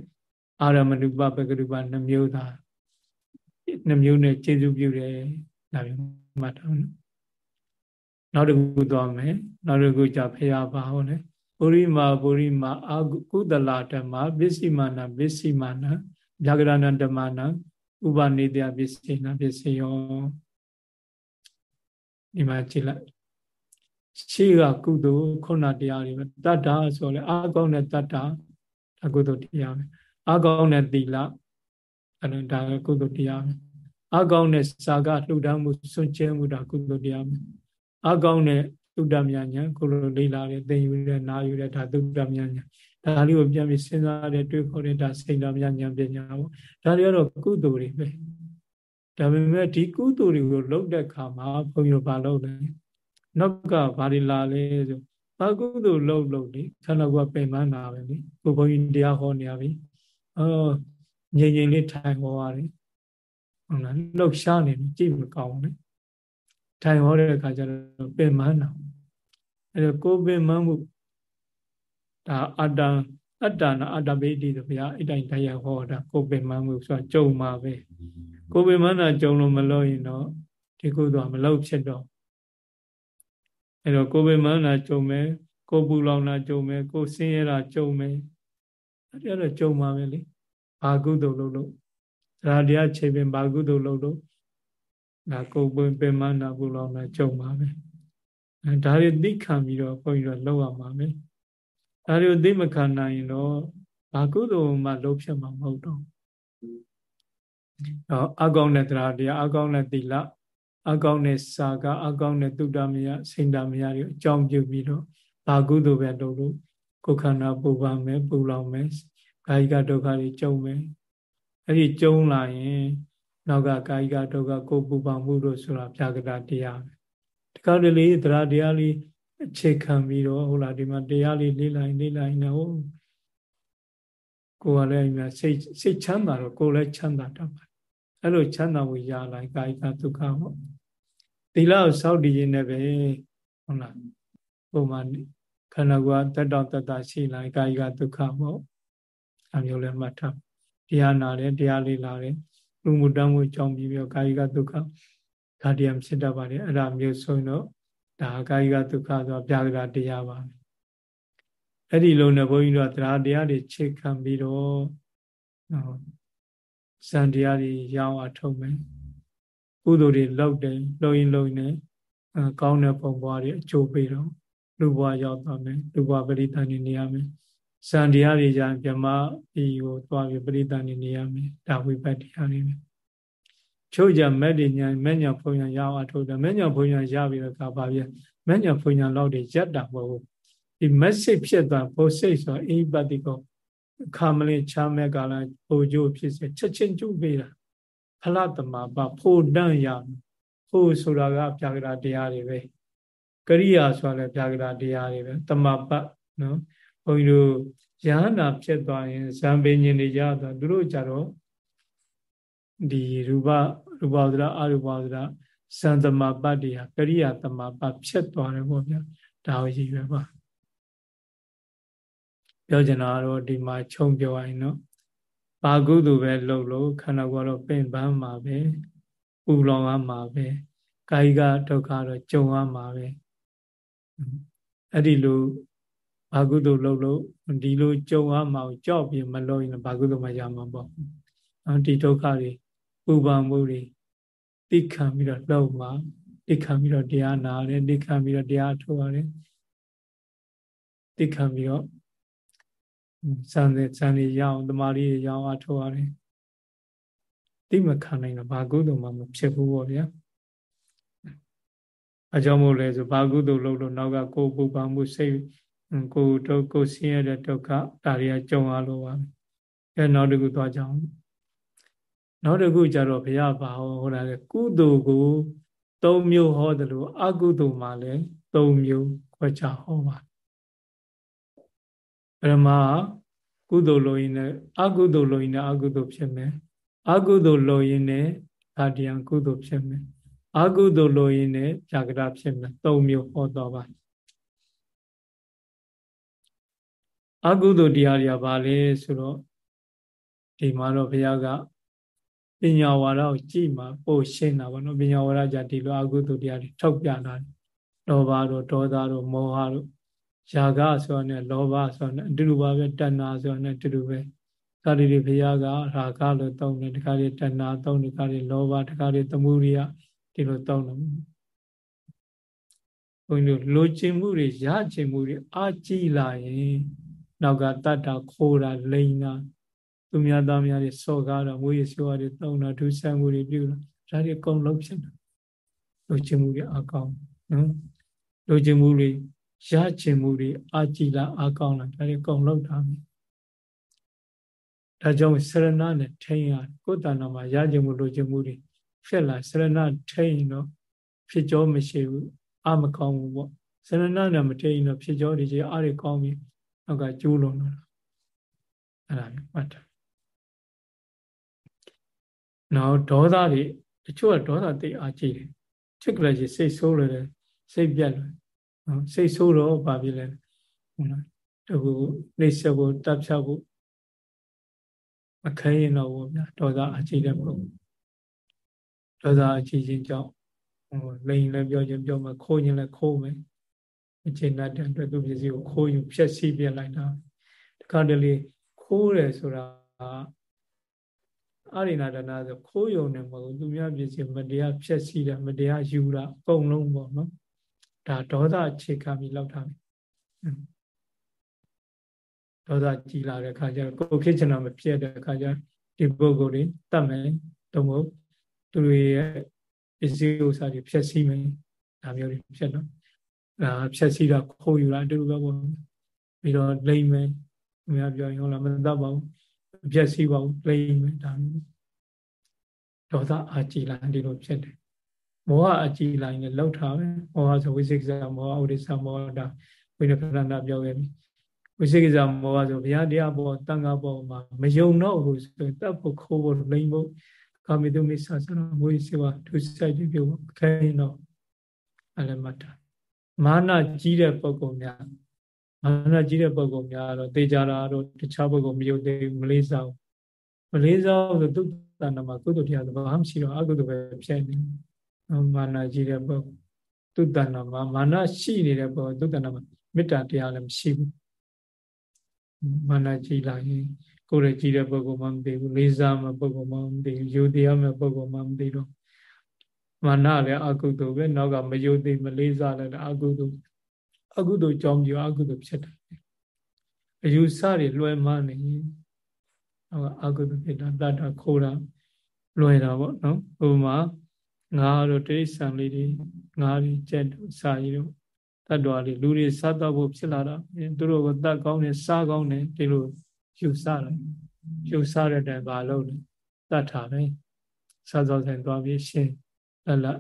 [SPEAKER 1] အာရမဏုပပကရုပနှမျိုးသာနှမျိုးနဲ့ခြေစုပ်ပြုတယ်ဒါမျိုးမှတ်ထားနော် နောက်တစ်ခုသွားမယ်နောက်တစ်ခုကြဖရာပါဟောလဲပုရိမာပုရိမာအာကုသလာဓမ္မပစ္စည်းမာနပစ္စည်းမာနဗျာကရဏဓမ္မနာဥပနိတယပစ္စည်းနာပစ္စယောဒီမှာကြည့်လိုက်ရှေ့ကကုသိုလ်ခုနတရားတွေပဲတတ္တာဆိုလဲအာကောင်းတဲ့တတ္တာဒါကုသိုလ်တရားပဲအာကောင်းတဲ့သီလအဲ့ဒါဒါကုသိုလ်တရားပဲအာကောင်းတဲ့စာကလှူဒါန်းမှုစွန့်ကြဲမှုဒါကုသိုလ်တရားပဲ အာကောင်းတဲ့သုဒ္ဓမြညာကိုလိုလေးလာတဲ့သင်ယူတဲ့နာယူတဲ့ဒါသုဒ္ဓမြညာဒါလေးကိုပြန်ပြီးစဉ်းစားတဲ့တွေးခေါ်တဲ့ဒါစိတ်ဓာမြညာပညာပေါ့ဒါတွေကတော့ကုသိုလ်တွေပဲဒါပေမဲ့ဒီကုသိုလ်တွေကိုလုပ်တဲ့အခါမှာဘုန်းကြီးတို့ဘာလုပ်လဲနောက်ကဘာတွေလာလဲဆိုဘာကုသိုလ်လုပ်လို့လေခန္ဓာကိုယ်ပင်ပန်းတာပဲလေကိုဘုန်းကြီးတရားဟောနေရပြီအော်ငြိမ်ငြိမ်လေးထိုင်ဟောရတယ်ဟုတ်လားလှုပ်ရှားနေကြည့်မကောင်းဘူးလေ ထိုင်ဟောတဲ့အခါကျတော့ပင်ပန်းတာအဲဒါကိုပင်ပန်းမှုဒါအတ္တအတ္တနာအတ္တပိဋိဆိုဗျာအဲ့တိုင်းတရားဟောတာကိုပင်ပန်းမှုဆိုတာကြုံမှာပဲကိုပင်ပန်းတာကြုံလို့မလို့ရင်တော့ဒီကုသိုလ်မလို့ဖြစ်တော့အဲ့တော့ကိုပင်ပန်းတာကြုံမယ်ကိုပူလောင်တာကြုံမယ်ကိုဆင်းရဲတာကြုံမယ်အဲ့ဒါတော့ကြုံမှာပဲလေဘာကုသိုလ်လုပ်လို့သရတရားချိန်ပင်ဘာကုသိုလ်လုပ်လို့ ဒါကိုပင်ပင်မနာပူလောင်တာကြုံမှာပဲအဲဒါတွေသိခံပြီးတော့ဘုန်းကြီးတို့လောက်ရမှာပဲဒါတွေသိမခံနိုင်ရင်တော့ဘာကုသိုလ်မှလုပ်ဖြစ်မှာမဟုတ်တော့တော့အကောင်းတဲ့တရားတရားအကောင်းတဲ့သီလအကောင်းတဲ့စာကအကောင်းတဲ့သုတ္တမယစိန္ဒမယတွေအကြောင်းပြုပြီးတော့ဘာကုသိုလ်ပဲလုပ်လို့ကိုယ်ခန္ဓာပူပါမယ်ပူလောင်မယ်ကာယကဒုက္ခတွေကြုံမယ်အဲ့ဒီကြုံလာရင် နောက်ကကာယကဒုက္ခကိုပူပါမှုလို့ဆိုတာပြာကတာတရားပဲတခါတလေသရတရားလေးအခြေခံပြီးတော့ဟုတ်လားဒီမှာတရားလေးလေးလိုက်လေးလိုက်နေဟုတ်ကိုယ်ကလည်းအစိတ်စိတ်ချမ်းသာတော့ကိုယ်လည်းချမ်းသာတတ်ပါအဲ့လိုချမ်းသာဝေရလိုက်ကာယကဒုက္ခပေါ့သီလကိုစောင့်တည်ရင်လည်းပဲဟုတ်လားပုံမှန်ခန္ဓာကိုယ်တက်တော့တက်တာရှိလိုက်ကာယကဒုက္ခပေါ့အမျိုးလည်းမှတ်ထားတရားနာတယ်တရားလေးလာတယ် လူမှုတမ်းမှုကြောင့်ပြီးပြီးကာယကဒုက္ခဒါတရားဖြစ်တတ်ပါတယ်အဲ့ဒါမျိုးဆိုရင်တော့ဒါကာယကဒုက္ခဆိုပြာကတာတရားပါအဲ့ဒီလိုနဲ့ဘုန်းကြီးတို့တရားတရားတွေခြေခံပြီးတော့စံတရားတွေရအောင်အထုတ်မယ်ကုသိုလ်တွေလောက်တယ်လုံရင်လုံနေကောင်းတဲ့ပုံပွားတွေအကျိုးပေးတော့လူဘဝရောက်သွားမယ်လူဘဝပရိသတ်နေနေရမယ် စံတရားတွေကြဗြဟ္မာဤကိုသွားပြီးပရိသတ်နေနေရမယ်ဒါဝိပတ္တရားတွေပဲချို့ကြမက်တွေညာမက်ညာဖုံညာရအောင်အထုတ်တယ်မက်ညာဖုံညာရပြီးတော့ကပါပြမက်ညာဖုံညာလောက်တွေရက်တာမဟုတ်ဘူးဒီမက်စိတ်ဖြစ်သွားဘုစိတ်ဆိုအိပတ္တိကောခါမလင်ချမ်းမဲ့ကာလပိုကျိုးဖြစ်စေချက်ချင်းကျုပ်ပေးတာဖလတမပဖို့တန့်ရဖို့ဆိုတာကပြာကရာတရားတွေပဲကရိယာဆိုတာလည်းပြာကရာတရားတွေပဲတမပတ်နော် ဘုန်းကြီးတို့ရဟန္တာဖြစ်သွားရင်ဇံပင်ញင်တွေရသွားသူတို့ကြတော့ဒီရူပရူပဝဒရာအရူပဝဒရာဇံတမပတ်တွေဟာကရိယာတမပတ်ဖြစ်သွားတယ်ပေါ့ဗျာဒါကိုရည်ရွယ်ပါပြောချင်တာကတော့ဒီမှာခြုံပြောရင်နော်ဘာကုသိုလ်ပဲလုပ်လို့ခန္ဓာကိုယ်တော့ပင်ပန်းမှာပဲပူလောင်ရမှာပဲကာယကဒုက္ခတော့ကြုံရမှာပဲအဲ့ဒီလို ဘာကုသိုလ်လုပ်လို့ဒီလိုကြုံရမှာကိုကြောက်ပြီးမလုပ်ရင်ဘာကုသိုလ်မှရမှာပေါ့ဒီဒုက္ခတွေပူပန်မှုတွေသိခံပြီးတော့လှုပ်မှာသိခံပြီးတော့တရားနာတယ်သိခံပြီးတော့တရားထုတ်ရတယ်သိခံပြီးတော့စံစံလေးရအောင်တမာလေးရအောင်အထုတ်ရတယ်သိမခံနိုင်တော့ဘာကုသိုလ်မှမဖြစ်ဘူးပေါ့ဗျာအကြောင်းမို့လဲဆိုဘာကုသိုလ်လုပ်လို့နောက်ကကိုယ်ပူပန်မှုစိတ် ကိုယ်တော့ကိုယ်ဆင်းရဲတဲ့ဒုက္ခဒါတွေကကြုံရလို့ပါအဲနောက်တစ်ခုသွားကြအောင်နောက်တစ်ခုကျတော့ဘုရားပါဟောဟောတာလေကုသိုလ်ကို၃မျိုးဟောတယ်လို့အကုသိုလ်မှာလည်း၃မျိုးခွဲခြားဟောပါပရမကုသိုလ်လို့ရင်လည်းအကုသိုလ်လို့ရင်လည်းအကုသိုလ်ဖြစ်မယ်အကုသိုလ်လို့ရင်လည်းအာတယံကုသိုလ်ဖြစ်မယ်အကုသိုလ်လို့ရင်လည်းဖြာကရဖြစ်မယ်၃မျိုးဟောတော့ပါ အကုသိုလ်တရားတွေကဘာလဲဆိုတော့ဒီမှာတော့ဘုရားကပညာဝါဒကိုကြည်မှာပို့ရှင်းတာပေါ့နော်ပညာဝါဒကြဒီလိုအကုသိုလ်တရားတွေထောက်ပြတာလောဘတို့ဒေါသတို့မောဟတို့ယာကဆိုတဲ့လောဘဆိုတဲ့အတူတူပါပဲတဏှာဆိုတဲ့အတူတူပဲခါဒီဒီဘုရားကရာဂလို့သုံးတယ်တခါဒီတဏှာသုံးတယ်တခါဒီလောဘတခါဒီသမှုရိယဒီလိုသုံးတယ်ဘုန်းကြီးတို့လိုချင်မှုတွေရချင်မှုတွေအာကြည့်လာရင် နောက်ကတတ္တာခိုးတာလိန်တာသူများသားများတွေစော်ကားတာမွေးရဆိုးရတွေတုံးတာဒုစရမှုတွေပြုတာဒါတွေအကုန်လုံးဖြစ်တာလိုချင်မှုတွေအကောင်နော်လိုချင်မှုတွေရချင်မှုတွေအာကြည်လာအကောင်လာဒါတွေအကုန်လုံးထားမယ်ဒါကြောင့်ဆရဏနဲ့ထိန်ရကိုယ်တဏ္ဍာမှာရချင်မှုလိုချင်မှုတွေဖြစ်လာဆရဏထိန်တော့ဖြစ်ကြောမရှိဘူးအမကောင်းဘူးပေါ့ဆရဏနဲ့မထိန်တော့ဖြစ်ကြောတွေကြီးအားတွေကောင်းပြီး နောက်ကကျိုးလုံးတော့အဲ့ဒါမျိုးမှတ်တာနောက်ဒေါသတွေတချို့ကဒေါသသိအားကြီးတယ်ချစ်ကြလည်းစိတ်ဆိုးတယ်စိတ်ပြတ်တယ်နော်စိတ်ဆိုးတော့ဘာဖြစ်လဲဟုတ်လားတခုနှိမ့်ဆက်ဖို့တပ်ဖြတ်ဖို့မခဲရင်တော့ဘူးဗျာဒေါသအကြီးတဲ့ပုဂ္ဂိုလ်ဒေါသအကြီးခြင်းကြောင့်ဟိုလိန်လည်းပြောခြင်းပြောမှခိုးခြင်းလည်းခိုးမယ် အချိန်နဲ့တဲ့အတွက်သူပစ္စည်းကိုခိုးယူဖျက်ဆီးပြလိုက်တာတခါတလေခိုးတယ်ဆိုတာအရိနာဒနာဆိုခိုးယုံနေမဟုတ်သူများပစ္စည်းမတရားဖျက်ဆီးတာမတရားယူတာအကုန်လုံးပေါ့နော်ဒါဒေါသအခြေခံပြီးလောက်ထားတယ်ဒေါသကြီးလာတဲ့ခါကျတော့ကိုဖြစ်ချင်တာမဖြစ်တဲ့ခါကျဒီပုဂ္ဂိုလ်တွေတတ်မယ်တော့မဟုတ်သူတွေရဲ့ပစ္စည်းဥစ္စာတွေဖျက်ဆီးမယ်ဒါမျိုးတွေဖြစ်တော့ ဒါဖြက်စီးတာခိုးယူတာအတူတူပဲပေါ့ပြီးတော့လိမ့်မယ်သူများပြောရင်ဟုတ်လားမတတ်ပါဘူးဖြက်စီးပါဘူးလိမ့်မယ်ဒါမျိုးဒေါသအာကြည်လာဒီလိုဖြစ်တယ်မောဟအကြည်လာရင်လောက်ထားပဲမောဟဆိုဝိသိကိစ္စမောဟဥဒိစ္စမောဟဒါဝိနကရဏပြောခဲ့ပြီဝိသိကိစ္စမောဟဆိုဘုရားတရားပေါ်တန်ခါပေါ်မှာမယုံတော့ဘူးဆိုတတ်ဖို့ခိုးဖို့လိမ့်ဖို့ကာမိတုမိစ္ဆာဆိုတော့မွေးစေပါသူစိုက်ပြုခဲရင်တော့အလမတ္တ မာနကြီးတဲ့ပုဂ္ဂိုလ်များမာနကြီးတဲ့ပုဂ္ဂိုလ်များတော့တေချာတာတော့တခြားပုဂ္ဂိုလ်မယုံသေးမလေးစားဘူးမလေးစားဆိုသူတဏ္ဍမှာကုသိုလ်တရားသဘာမရှိတော့အကုသိုလ်ပဲဖြစ်နေမာနကြီးတဲ့ပုဂ္ဂိုလ်သူတဏ္ဍမှာမာနရှိနေတဲ့ပုဂ္ဂိုလ်သူတဏ္ဍမှာမေတ္တာတရားလည်းမရှိဘူးမာနကြီးလာရင်ကိုယ်ရကြီးတဲ့ပုဂ္ဂိုလ်မှမသိဘူးလေးစားမှပုဂ္ဂိုလ်မှမသိဘူးယူတရားမှပုဂ္ဂိုလ်မှမသိတော့ မာနလည်းအကုသိုလ်ပဲနောက်ကမယုံသိမလေးစားလည်းအကုသိုလ်အကုသိုလ်ကြောင့်ပြအကုသိုလ်ဖြစ်တယ်အယူဆတွေလွယ်မနေဟောအကုသိုလ်ဖြစ်တာတတ္တခိုးတာလွယ်တာပေါ့နော်ဥပမာငါတို့တိရစ္ဆာန်လေးတွေငါးတွေကြက်တို့စာရီတို့တတ္တဝါတွေလူတွေစားတော့ဖို့ဖြစ်လာတာသူတို့ကတတ်ကောင်းတယ်စားကောင်းတယ်ဒီလိုယူဆတယ်ယူဆတဲ့တိုင်ဘာလို့လဲတတ်တာပဲစားစောဆိုင်သွားပြီးရှင်း လတ်လတ်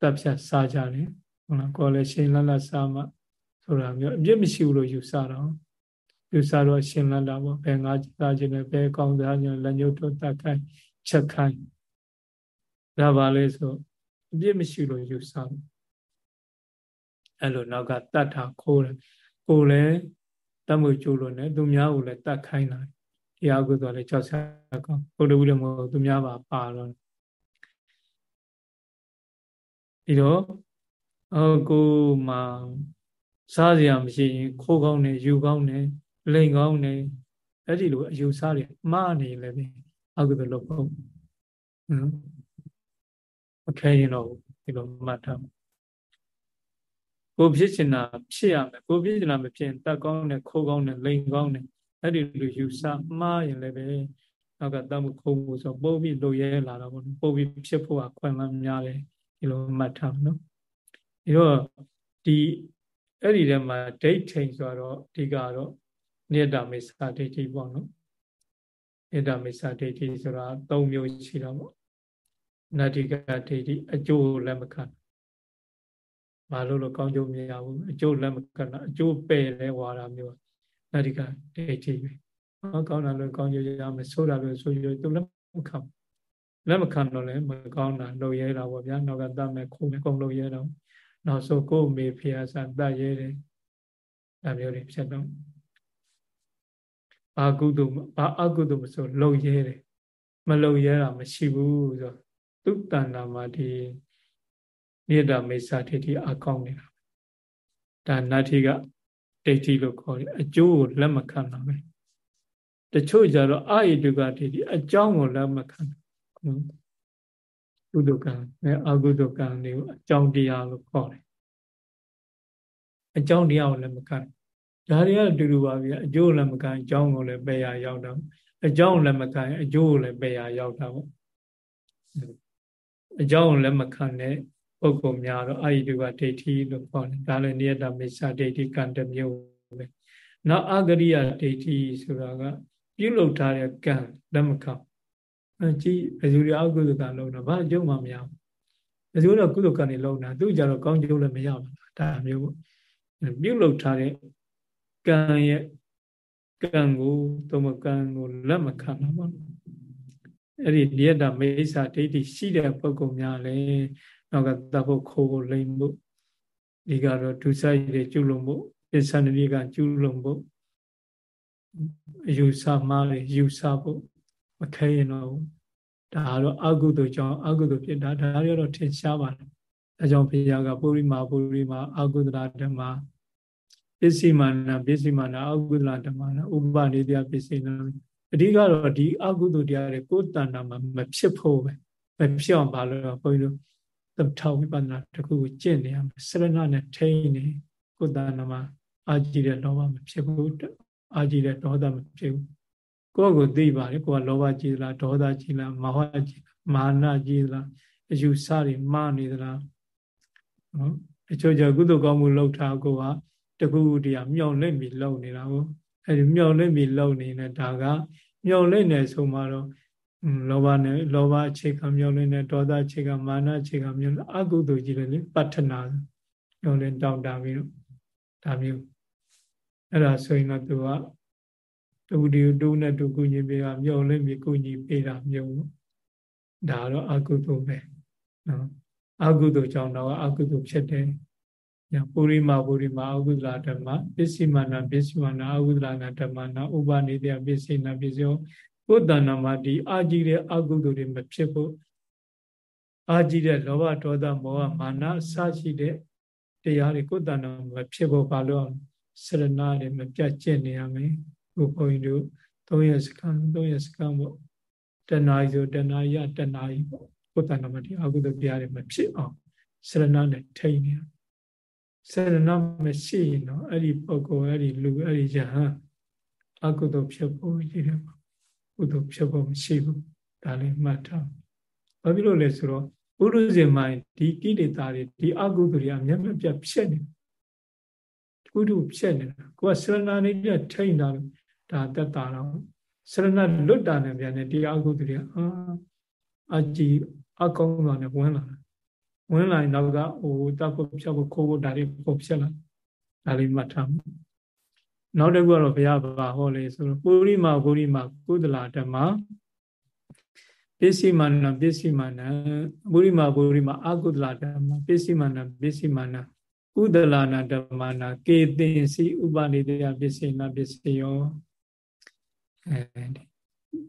[SPEAKER 1] တပ်ဖြတ်စားကြတယ်ဟုတ်လားကိုယ်လည်းရှင်းလတ်လတ်စားမှဆိုတာမျိုးအပြစ်မရှိဘူးလို့ယူဆတော့ယူဆတော့ရှင်းလတ်တာပေါ့ဘယ်ငါစားခြင်းလဲဘယ်ကောင်းစားခြင်းလက်ညှိုးထုတ်တတ်ခိုင်းချက်ခိုင်းဒါပါလေဆိုအပြစ်မရှိလို့ယူဆတယ်အဲ့လိုနောက်ကတတ်တာခိုးတယ်ကိုယ်လည်းတတ်မှုကျိုးလို့ねသူများကိုလည်းတတ်ခိုင်းလာဒီအကုသိုလ်လည်းကြောက်ဆက်ကောင်းဘုဒ္ဓဝိဓမဟုတ်သူများပါပါတော့ ဒီတော့အကိုမှစားစရာမရှိရင်ခိုးကောင်းတယ်ယူကောင်းတယ်လိန်ကောင်းတယ်အဲ့ဒီလိုအယူစားတွေမှားနေလည်းပဲအကုသိုလ်လုပ်ဖို့နော်မခဲရင်တော့ဒီလိုမှတ်ထားကိုဖြစ်ချင်တာဖြစ်ရမယ်ကိုဖြစ်ချင်တာမဖြစ်ရင်တတ်ကောင်းတယ်ခိုးကောင်းတယ်လိန်ကောင်းတယ်အဲ့ဒီလိုယူဆမှားရင်လည်းပဲနောက်ကတတ်မှုခိုးမှုဆိုပို့ပြီးလိုရဲလာတော့ဘောပို့ပြီးဖြစ်ဖို့ကခွင့်လန်းများတယ် ဒီလိုမှတ်ထားနော်ဒီတော့ဒီအဲ့ဒီထဲမှာဒိဋ္ဌိဆိုတော့အဓိကတော့နိဒာမိစ္ဆာဒိဋ္ဌိပေါ့နော်နိဒာမိစ္ဆာဒိဋ္ဌိဆိုတာ၃မျိုးရှိတာပေါ့နတ္တိကဒိဋ္ဌိအကျိုးလက်မခံဘာလို့လို့ကောင်းကျိုးမရဘူးအကျိုးလက်မခံတာအကျိုးပယ်တဲ့ဝါဒမျိုးနတ္တိကဒိဋ္ဌိပဲဟောကောင်းတာလို့ကောင်းကျိုးရမယ်ဆိုးတာလို့ဆိုးရသူလက်မခံ လက်မခံတော့လည်းမကောင်းတာလုပ်ရဲတာပေါ့ဗျာနောက်ကတတ်မဲ့ခုံကုံလုပ်ရဲတော့နောက်ဆိုကိုယ်မေဖေအစတတ်ရဲတယ်ဒါမျိုးတွေဖြစ်တော့ဘာကုသိုလ်ဘာအကုသိုလ်မဆိုလုပ်ရဲတယ်မလုပ်ရဲတာမရှိဘူးဆိုတော့သူတဏ္ဍာမှာဒီနိဒာမိစ္ဆာဒိဋ္ဌိအကောင်းနေတာဒါနတ္ထိကဒိဋ္ဌိလို့ခေါ်တယ်အကျိုးကိုလက်မခံတာပဲတချို့ကြတော့အာယတုကဒိဋ္ဌိအကြောင်းကိုလက်မခံ ကုသကံနဲ့အကုသကံတွေကိုအကြောင်းတရားလို့ခေါ်တယ်အကြောင်းတရားကိုလည်းမခံဒါတွေကအတူတူပါဗျာအကျိုးလည်းမခံအကြောင်းကိုလည်းပယ်ရရောက်တော့အကြောင်းလည်းမခံအကျိုးကိုလည်းပယ်ရရောက်တာပေါ့အကြောင်းကိုလည်းမခံတဲ့ပုဂ္ဂိုလ်များတော့အာယတုကဒိဋ္ဌိလို့ခေါ်တယ်ဒါလည်းနိယတမိစ္ဆာဒိဋ္ဌိကံတစ်မျိုးပဲနောက်အဂရိယဒိဋ္ဌိဆိုတာကပြုလုပ်ထားတဲ့ကံလက်မခံအ ကြည့်ဘယ်သူတွေအကုသိုလ်ကံလုံးတော့ဘာအကျိုးမှမရဘူးဘယ်သူတော့ကုသိုလ်ကံတွေလုံးတာသူကြတော့ကောင်းကျိုးလည်းမရဘူးဒါမျိုးပေါ့ပြုလုပ်ထားတဲ့ကံရဲ့ကံကိုသုံးမကံကိုလက်မခံတာပေါ့အဲ့ဒီနိယတမိစ္ဆာဒိဋ္ဌိရှိတဲ့ပုဂ္ဂိုလ်များလည်းနောက်ကတဖို့ခိုးကိုလိမ့်ဖို့ဒီကတော့ဒုစရိုက်တွေကျุလို့ဖို့ပစ္စန္တိကကျุလို့ဖို့အယူဆမှားတွေယူဆဖို့ မခဲရင်တော့ဒါကတော့အကုသိုလ်ကြောင့်အကုသိုလ်ဖြစ်တာဒါတွေတော့ထင်ရှားပါတယ်အဲကြောင့်ဘုရားကပုရိမာပုရိမာအကုသလဓမ္မပစ္စည်းမာနပစ္စည်းမာနအကုသလဓမ္မနာဥပနိတယပစ္စည်းနာအဓိကတော့ဒီအကုသိုလ်တရားတွေကိုယ်တဏ္ဍာမှာမဖြစ်ဖို့ပဲမဖြစ်အောင်ပါလို့ဘုန်းကြီးတို့သမထဝိပဿနာတစ်ခုကိုကျင့်နေရမယ်စရဏနဲ့ထိန်းနေကိုယ်တဏ္ဍာမှာအာကြည့်တဲ့လောဘမဖြစ်ဘူးအာကြည့်တဲ့ဒေါသမဖြစ်ဘူး ကိုယ့်ကိုသိပါတယ်ကိုယ်ကလောဘကြီးသလားဒေါသကြီးလားမောဟကြီးလားမာနကြီးလားအယူဆတွေမှားနေသလားနော်အချို့ကျကုသိုလ်ကောင်းမှုလုပ်တာကိုကတခုခုတရားမြောင်လက်ပြီးလုပ်နေတာကိုအဲဒီမြောင်လက်ပြီးလုပ်နေတဲ့ဒါကမြောင်လက်နေဆိုမှတော့လောဘနဲ့လောဘအခြေခံမြောင်လက်နဲ့ဒေါသအခြေခံမာနအခြေခံမြောင်အကုသိုလ်ကြီးလည်းပတ္ထနာမြောင်လက်တောင်းတပြီးတော့ဒါမျိုးအဲ့ဒါဆိုရင်တော့သူက တူတူတူနဲ့တူကုညီပေးတာမြောင်လက်ပြီးကုညီပေးတာမျိုးဒါတော့အကုသိုလ်ပဲနော်အကုသိုလ်ကြောင့်တော့အကုသိုလ်ဖြစ်တယ်ပုရိမာပုရိမာအကုသလဓမ္မပစ္စည်းမာနပစ္စည်းမာနအကုသလနာဓမ္မနာဥပနိတယပစ္စည်းနာပစ္စယောကိုယ်တဏ္ဍမှာဒီအာကြည့်တဲ့အကုသိုလ်တွေမဖြစ်ဖို့အာကြည့်တဲ့လောဘဒေါသမောဟမာနအစရှိတဲ့တရားတွေကိုယ်တဏ္ဍမဖြစ်ဖို့ဘာလို့စရဏတွေမပြတ်ကျင့်နေရမယ် ဘုဘုန်းကြီးတို့၃ရက်စကံ၃ရက်စကံပေါ့တဏှာဆိုတဏှာရတဏှာကြီးပေါ့ကိုယ်တဏ္ဍမှာဒီအကုသိုလ်တရားတွေမဖြစ်အောင်စရဏနဲ့ထိန်းနေရစေရနာမရှိရင်တော့အဲ့ဒီပုဂ္ဂိုလ်အဲ့ဒီလူအဲ့ဒီယဟန်အကုသိုလ်ဖြစ်ဖို့ရည်တယ်ကုသိုလ်ဖြစ်ဖို့မရှိဘူးဒါလေးမှတ်ထားဘာဖြစ်လို့လဲဆိုတော့ပုရုဇဉ်မိုင်းဒီကိလေသာတွေဒီအကုသိုလ်တွေအမျက်မပြတ်ဖြစ်နေကုတုဖြစ်နေတာကိုကစေရနာနေပြထိန်တာ ဒါတက်တာတော့စရဏလွတ်တာနဲ့ပြန်တယ်တရားအကုသိုလ်တွေအာအကြည်အကောင်းတာနဲ့ဝင်လာတာဝင်လာရင်နောက်ကဟိုတပ်ဖို့ဖြောက်ဖို့ခိုးဖို့ဒါတွေပုံဖြစ်လာဒါလေးမှတ်ထားမှုနောက်တစ်ခုကတော့ဘုရားဘာဟောလဲဆိုတော့ပုရိမာပုရိမာကုသလာဓမ္မပစ္စည်းမာနပစ္စည်းမာနပုရိမာပုရိမာအကုသလာဓမ္မပစ္စည်းမာနပစ္စည်းမာနကုသလာနာဓမ္မနာကေတင်စီဥပနိဒေယပစ္စည်းနာပစ္စယော အဲဒီ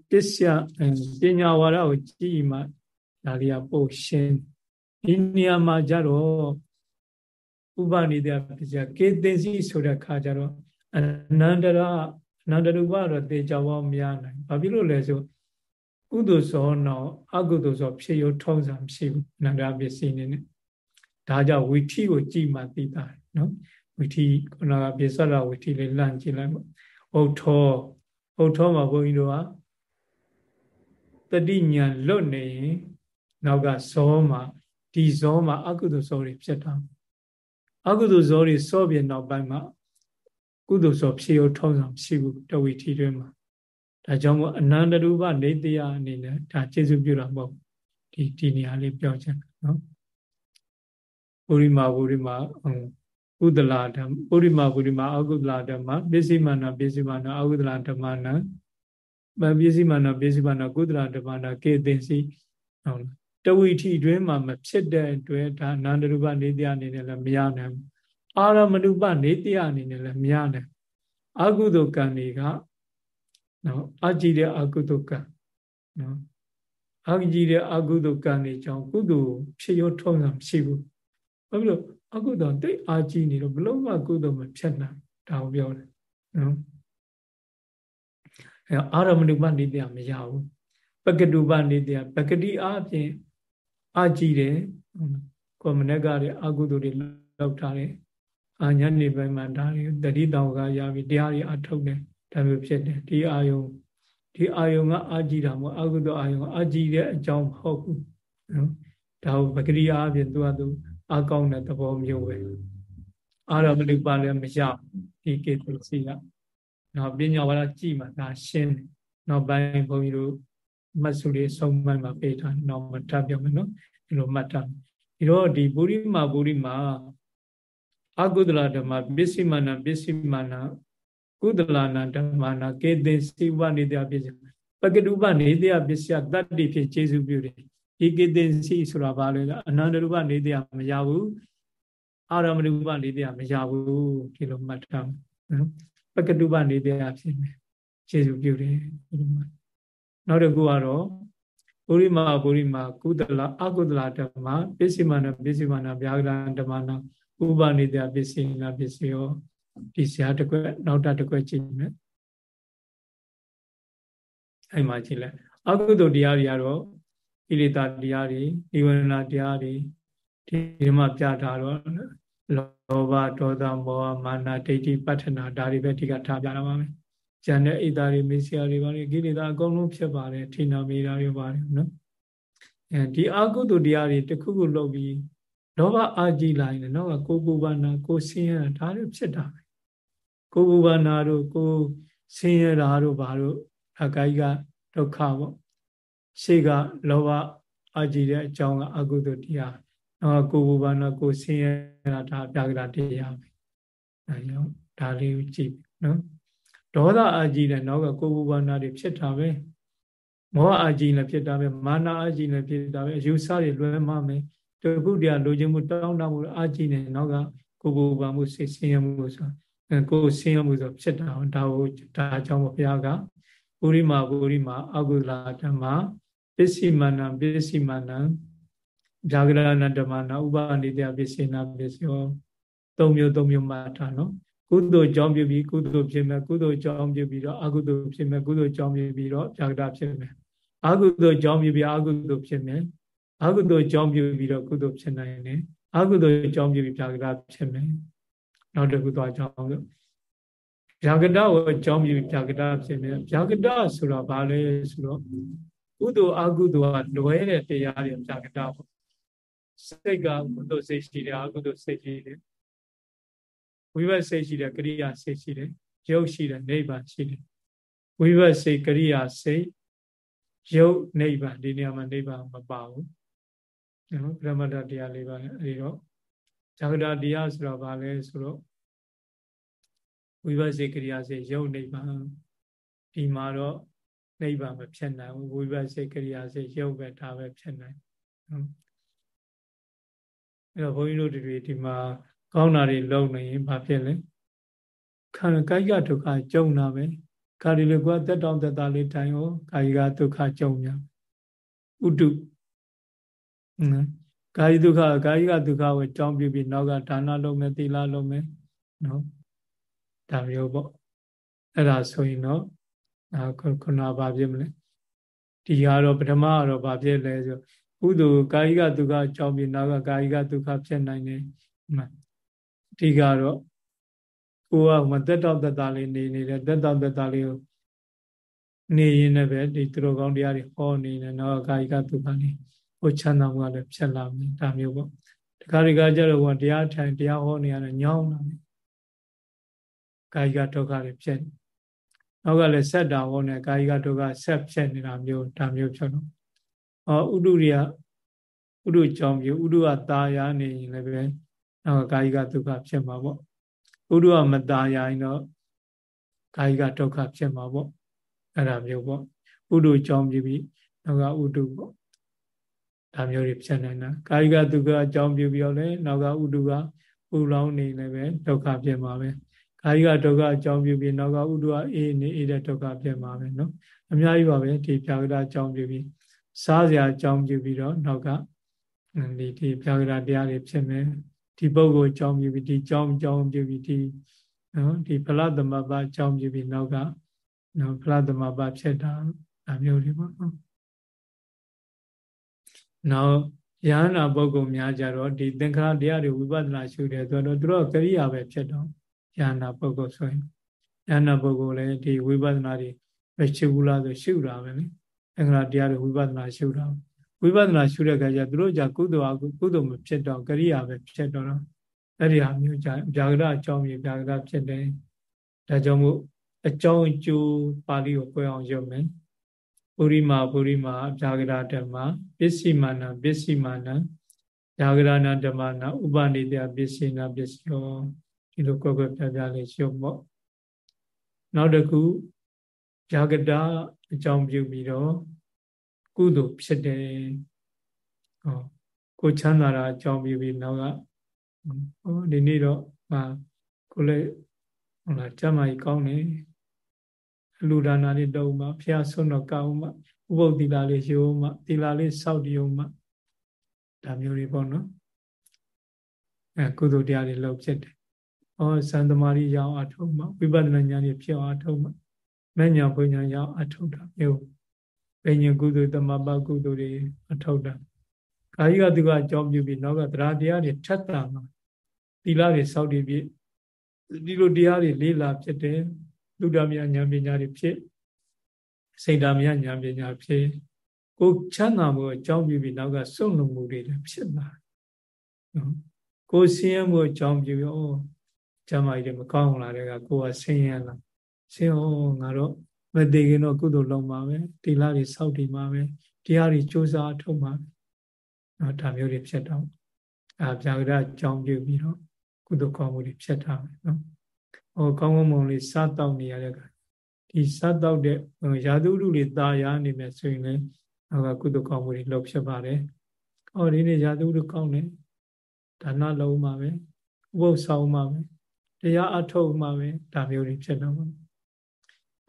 [SPEAKER 1] ပစ္စယပညာဝါဒကိုကြည့်မှဒါလေးကပို့ရှင်းဒီနေရာမှာကြတော့ဥပနိဒေယပစ္စယကေတင်စီဆိုတဲ့ခါကျတော့အနန္တရအနန္တရူပတော့တေချာဘောမရနိုင်ဘာဖြစ်လို့လဲဆိုကုသိုလ်စောတော့အကုသိုလ်စောဖြစ်ရထုံးစံမရှိဘူးအနန္တရပစ္စည်းနေနဲ့ဒါကြောင့်ဝိထီကိုကြည်မှသိတာနော်ဝိထီခုနကပြစ္ဆရာဝိထီလေးလန့်ကြည့်လိုက်ပေါ့ဥ ထောဥထောမှာဘုန်းကြီးတို့ကတတိညာလွတ်နေရင်နောက်ကဇောမှာဒီဇောမှာအကုသိုလ်ဇောတွေဖြစ်တာအကုသိုလ်ဇောတွေစောပြနောက်ပိုင်းမှာကုသိုလ်ဇောဖြေရထုံးဆောင်ရှိဘူးတဝိထီတွေမှာဒါကြောင့်မို့အနန္တရူပနေတရားအနေနဲ့ဒါကျေစုပြုတာမဟုတ်ဒီဒီနေရာလေးပြောချင်တယ်နော်ပုရိမာပုရိမာ ကုသလာဓမ္မပုရိမာပုရိမာအကုသလာဓမ္မပစ္စည်းမာနပစ္စည်းမာနအကုသလာဓမ္မနာပစ္စည်းမာနပစ္စည်းမာနကုသလာဓမ္မနာကေသင်စီဟုတ်လားတဝိထီတွင်မှာမဖြစ်တဲ့အတွက်ဒါနန္ဒရူပနေတရားအနေနဲ့လည်းမရနိုင်ဘူးအာရမဏုပနေတရားအနေနဲ့လည်းမရနိုင်အကုသိုလ်ကံတွေကနော်အကြည့်တဲ့အကုသိုလ်ကံနော်အကြည့်တဲ့အကုသိုလ်ကံတွေကြောင့်ကုသိုလ်ဖြစ်ရထုံးတာမရှိဘူးဘာဖြစ်လို့ အကုသိုလ်တိတ်အားကြီးနေတော့ဘလို့မှကုသိုလ်မဖြစ်နိုင်ဒါကိုပြောတယ်နော်အဲအာရမဏုပနေတရားမရဘူးပကတုပနေတရားပကတိအားဖြင့်အာကြည့်တယ်ကိုမနက်ကတွေအကုသိုလ်တွေလောက်ထားတယ်အာညနေပိုင်းမှာဒါတွေတတိတောင်ကရပြီးတရားတွေအထုတ်တယ်ဒါမျိုးဖြစ်တယ်ဒီအာယုံဒီအာယုံကအာကြည့်တာမဟုတ်အကုသိုလ်အာယုံအာကြည့်တဲ့အကြောင်းမဟုတ်ဘူးနော်ဒါကိုပဂရိအားဖြင့်သူကသူ အကောင်းတဲ့သဘောမျိုးပဲအာရမဏိပါလည်းမရဒီကေတုစီကနော်ပညာဝါဒကြည့်မှဒါရှင်းတယ်နောက်ပိုင်းဘုန်းကြီးတို့မတ်စုလေးဆုံးမှမှာပေးထားတော့မတတ်ပြောမယ်နော်ဒီလိုမှတ်ထားဒီတော့ဒီပုရိမာပုရိမာအကုသလဓမ္မပစ္စည်းမာနပစ္စည်းမာနကုသလနာဓမ္မနာကေတေစိဝနေတပစ္စည်းပကတုပနေတပစ္စယတတ္တိဖြင့်ခြေစုပြုတယ် ဒီကေတေစိဆိုတာဘာလဲအနန္တရူပနေတမရဘူးအာရမရူပနေတမရဘူးဒီလိုမှတ်ထားနော်ပကတုပနေတဖြစ်မယ်ခြေစုပြုတယ်ဒီလိုမှနောက်တစ်ခုကတော့ပုရိမာပုရိမာကုသလအကုသလဓမ္မပစ္စည်းမာနပစ္စည်းမာနဗျာဂရဓမ္မနာဥပနိတပစ္စည်းနာပစ္စည်းရောဒီဆရာတစ်ခွက်နောက်တာတစ်ခွက်ကြည့်မယ်အဲ့မှာကြည့်လိုက်အကုသိုလ်တရားတွေကတော့ ကိလေသာတရားတွေဒီဝရဏတရားတွေဒီမှာပြထားတော့လောဘဒေါသမောဟမာနဒိဋ္ဌိပဋ္ဌနာဒါတွေပဲဒီကထားပြတာပါမယ်။ဉာဏ်နဲ့ဣဒ္ဓာတွေမေဆီယာတွေပါလေကိလေသာအကုန်လုံးဖြစ်ပါတယ်ထိနာမေတာတွေပါတယ်နော်။အဲဒီအကုသိုလ်တရားတွေတစ်ခုခုလုပ်ပြီးလောဘအာကြီးလာရင်တော့ကိုပူပါနာကိုဆင်းရဲတာဒါတွေဖြစ်တာပဲကိုပူပါနာတို့ကိုဆင်းရဲတာတို့ဘာတို့အကိုင်းကဒုက္ခပေါ့ ရှေ့ကလောဘအာကြီးတဲ့အကြောင်းကအကုသိုလ်တရားတော့ကိုပူပါနာကိုဆင်းရဲတာဒါပြကြတာတရားပဲအဲကြောင့်ဒါလေးကိုကြည့်နော်ဒေါသအာကြီးတဲ့နောက်ကကိုပူပါနာတွေဖြစ်တာပဲမောဟအာကြီးလည်းဖြစ်တာပဲမာနအာကြီးလည်းဖြစ်တာပဲအယူဆတွေလွဲမှားမယ်တခုတည်းလိုချင်မှုတောင်းတမှုအာကြည့်နေနောက်ကကိုပူပါမှုစိတ်ဆင်းရဲမှုဆိုကိုဆင်းရဲမှုဆိုဖြစ်တာဒါကိုဒါအကြောင်းဘုရားကပုရိမာပုရိမာအကုသလဓမ္မ ပစ္စည်းမနံပစ္စည်းမနံဗျာဂရဏဓမ္မနာဥပနိတယပစ္စေနာပစ္စယောသုံးမျိုးသုံးမျိုးမှတ်ထားနော်ကုသိုလ်ကြောင့်ပြုပြီးကုသိုလ်ဖြစ်မယ်ကုသိုလ်ကြောင့်ပြုပြီးတော့အကုသိုလ်ဖြစ်မယ်ကုသိုလ်ကြောင့်ပြုပြီးတော့ဗျာဂရဖြစ်မယ်အကုသိုလ်ကြောင့်ပြုပြီးအကုသိုလ်ဖြစ်မယ်အကုသိုလ်ကြောင့်ပြုပြီးတော့ကုသိုလ်ဖြစ်နိုင်တယ်အကုသိုလ်ကြောင့်ပြုပြီးဗျာဂရဖြစ်မယ်နောက်တစ်ခုသွားကြောင်းလို့ဗျာဂတကိုအကြောင်းပြုဗျာဂတဖြစ်မယ်ဗျာဂတဆိုတော့ဘာလဲဆိုတော့ ကုသိုလ်အကုသိုလ်ကလွဲတဲ့တရားတွေဗျာဂတပေါ့စိတ်ကကုသိုလ်စိတ်ရှိတယ်အကုသိုလ်စိတ်ရှိတယ်ဝိဘတ်စိတ်ရှိတယ်ကရိယာစိတ်ရှိတယ်ရုပ်ရှိတယ်နိဗ္ဗာန်ရှိတယ်ဝိဘတ်စိတ်ကရိယာစိတ်ရုပ်နိဗ္ဗာန်ဒီနေရာမှာနိဗ္ဗာန်မပါဘူးနော်ပရမတ္ထတရားလေးပါအဲဒီတော့ဇဂတာတရားဆိုတော့ဗာလဲဆိုတော့ဝိဘတ်စိတ်ကရိယာစိတ်ရုပ်နိဗ္ဗာန်ဒီမှာတော့ နိဗ္ဗာန်မဖြစ်နိုင်ဘူးဝိဘတ်စိတ်ကရိယာစိတ်ရုပ်ပဲဒါပဲဖြစ်နိုင်နော်အဲ့တော့ဘုန်းကြီးတို့တွေဒီမှာကောင်းတာတွေလုပ်နေရင်ဘာဖြစ်လဲခန္ဓာကာယဒုက္ခကြုံတာပဲခါဒီလေကွာတက်တောင်တက်တာလေးတိုင်ဟောကာယကဒုက္ခကြုံ냐ဥတုနော်ကာယဒုက္ခကာယကဒုက္ခကိုကြောင်းပြပြီးနောက်ကဒါနလုပ်မယ်သီလလုပ်မယ်နော်ဒါမျိုးပေါ့အဲ့ဒါဆိုရင်တော့ ခုခုနဘာဖြစ်မလဲဒီကတော့ပထမကတော့ဘာဖြစ်လဲဆိုကုသိုလ်ကာယကဒုက္ခကြောင်းပြီးနောက်ကကာယကဒုက္ခဖြစ်နိုင်တယ်ဒီကတော့ကိုကမတက်တော့တက်တာလေးနေနေတယ်တက်တော့တက်တာလေးကိုနေရင်လည်းပဲဒီသူတော်ကောင်းတရားတွေဟောနေတယ်နောက်ကကာယကဒုက္ခလေးဟိုချမ်းသာမှုကလည်းဖြစ်လာမယ်ဒါမျိုးပေါ့တခါတခါကျတော့ဟိုတရားထိုင်တရားဟောနေရတယ်ညောင်းလာတယ်ကာယကဒုက္ခတွေဖြစ် နောက်ကလည်းဆက်တာဝုန်းနဲ့ကာယကဒုက္ခဆက်ဖြစ်နေတာမျိုးဒါမျိုးဖြစ်တော့ဟောဥဒုရိယဥဒုကြောင့်မျိုးဥဒုကတာယာနေရင်လည်းပဲနောက်ကကာယကဒုက္ခဖြစ်မှာပေါ့ဥဒုကမတာယာရင်တော့ကာယကဒုက္ခဖြစ်မှာပေါ့အဲ့ဒါမျိုးပေါ့ဥဒုကြောင့်ပြီးပြီးနောက်ကဥဒုပေါ့ဒါမျိုးတွေဖြစ်နေတာကာယကဒုက္ခအကြောင်းပြုပြီးတော့လေနောက်ကဥဒုကပူလောင်နေလည်းပဲဒုက္ခဖြစ်မှာပဲ ဒါကြီးကဒုက္ခအကြောင်းပြုပြီးနောက်ကဥဒ္ဒဝအေးနေအေးတဲ့ဒုက္ခဖြစ်မှာပဲနော်အများကြီးပါပဲဒီပြာကရအကြောင်းပြုပြီးစားစရာအကြောင်းပြုပြီးတော့နောက်ကဒီဒီပြာကရတရားတွေဖြစ်မယ်ဒီပုဂ္ဂိုလ်အကြောင်းပြုပြီးဒီအကြောင်းအကြောင်းပြုပြီးဒီနော်ဒီဖလသမပအကြောင်းပြုပြီးနောက်ကနော်ဖလသမပဖြစ်တာဒါမျိုးတွေပေါ့နော်နောက်ယဟနာပုဂ္ဂိုလ်များကြတော့ဒီသင်္ခါတရားတွေဝိပဿနာရှုတယ်ဆိုတော့သူတို့ကရိယာပဲဖြစ်တော့ ယန္တာပုဂ္ဂိုလ်ဆိုရင်ယန္တာပုဂ္ဂိုလ်လည်းဒီဝိပဿနာတွေပဲရှုလာဆိုရှုတာပဲလေအင်္ဂလာတရားတွေဝိပဿနာရှုတာဝိပဿနာရှုတဲ့အခါကျသူတို့ကြကုသိုလ်အကုကုသိုလ်မဖြစ်တော့ကရိယာပဲဖြစ်တော့တော့အဲ့ဒီဟာမျိုးကြဗျာကရအကြောင်းကြီးဗျာကရဖြစ်တယ်ဒါကြောင့်မို့အကြောင်းအကျိုးပါဠိကိုပြောအောင်ရုပ်မယ်ပုရိမာပုရိမာအဗျာကရဓမ္မပစ္စည်းမာနပစ္စည်းမာနဗျာကရဏဓမ္မနာဥပနိတယပစ္စည်းနာပစ္စယော ဒီလိုကွက်ကွက်ပြပြလေးရှုပ်ပေါ့နောက်တစ်ခုဗျာဂရအကြောင်းပြုပြီးတော့ကုသိုလ်ဖြစ်တယ်ဟောကိုချမ်းသာတာအကြောင်းပြုပြီးနောက်ကဟောဒီနေ့တော့ဟာကိုလည်းဟုတ်လားကျမကြီးကောင်းတယ်လူဒါနာလေးတုံးမှဖျားဆွန်းတော့ကောင်းမှဥပုပ်သီလာလေးရှိအောင်မှသီလာလေးစောက်တည်အောင်မှဒါမျိုးတွေပေါ့နော်အဲကုသိုလ်တရားတွေလောက်ဖြစ်တယ်။ ဩစံသမารီရအောင်အထုံးမှဝိပဿနာဉာဏ်တွေဖြစ်အောင်အထုံးမှမဲ့ညာဘုညာရအောင်အထုံးတာမျိုးပင်ញကုသိုလ်တမပကုသိုလ်တွေအထောက်တာကာယကသူကအကြောင်းပြုပြီးနောက်ကတရားတရားတွေထက်တာမှာသီလတွေစောင့်တည်ပြီးဒီလိုတရားတွေလေးလာဖြစ်တယ်လူတော်မြတ်ဉာဏ်ပညာတွေဖြစ်စိတ်ဓာမြတ်ဉာဏ်ပညာဖြစ်ကိုချမ်းသာမှုအကြောင်းပြုပြီးနောက်ကစုံလုံမှုတွေဖြစ်လာနော်ကိုဆင်းရဲမှုအကြောင်းပြုရော ကျမ်းမာကြီးတွေမကောင်းလာတဲ့ကကိုကဆင်းရဲလာဆင်းဩငါတော့မသေးခင်တော့ကုသိုလ်လုံးပါပဲတိလာတွေစောက်တည်ပါပဲတရားတွေစူးစမ်းထုတ်ပါနော်ဒါမျိုးတွေဖြစ်တော့အာဗျာဂရအကြောင်းပြုပြီးတော့ကုသိုလ်ကောင်းမှုတွေဖြစ်တာပဲနော်ဟောကောင်းကောင်းမွန်လေးစားတောက်နေရတဲ့ကဒီစားတောက်တဲ့ရာသူလူတွေตาရနေမယ်ဆိုရင်လည်းဟောကုသိုလ်ကောင်းမှုတွေလုပ်ဖြစ်ပါတယ်ဟောဒီနေ့ရာသူလူကောင်းတယ်ဒါနလုံးမှာပဲဥပုသ်ဆောင်မှာပဲ တရားအထုတ်မှာပဲဒါမျိုးတွေဖြစ်တော့ပါ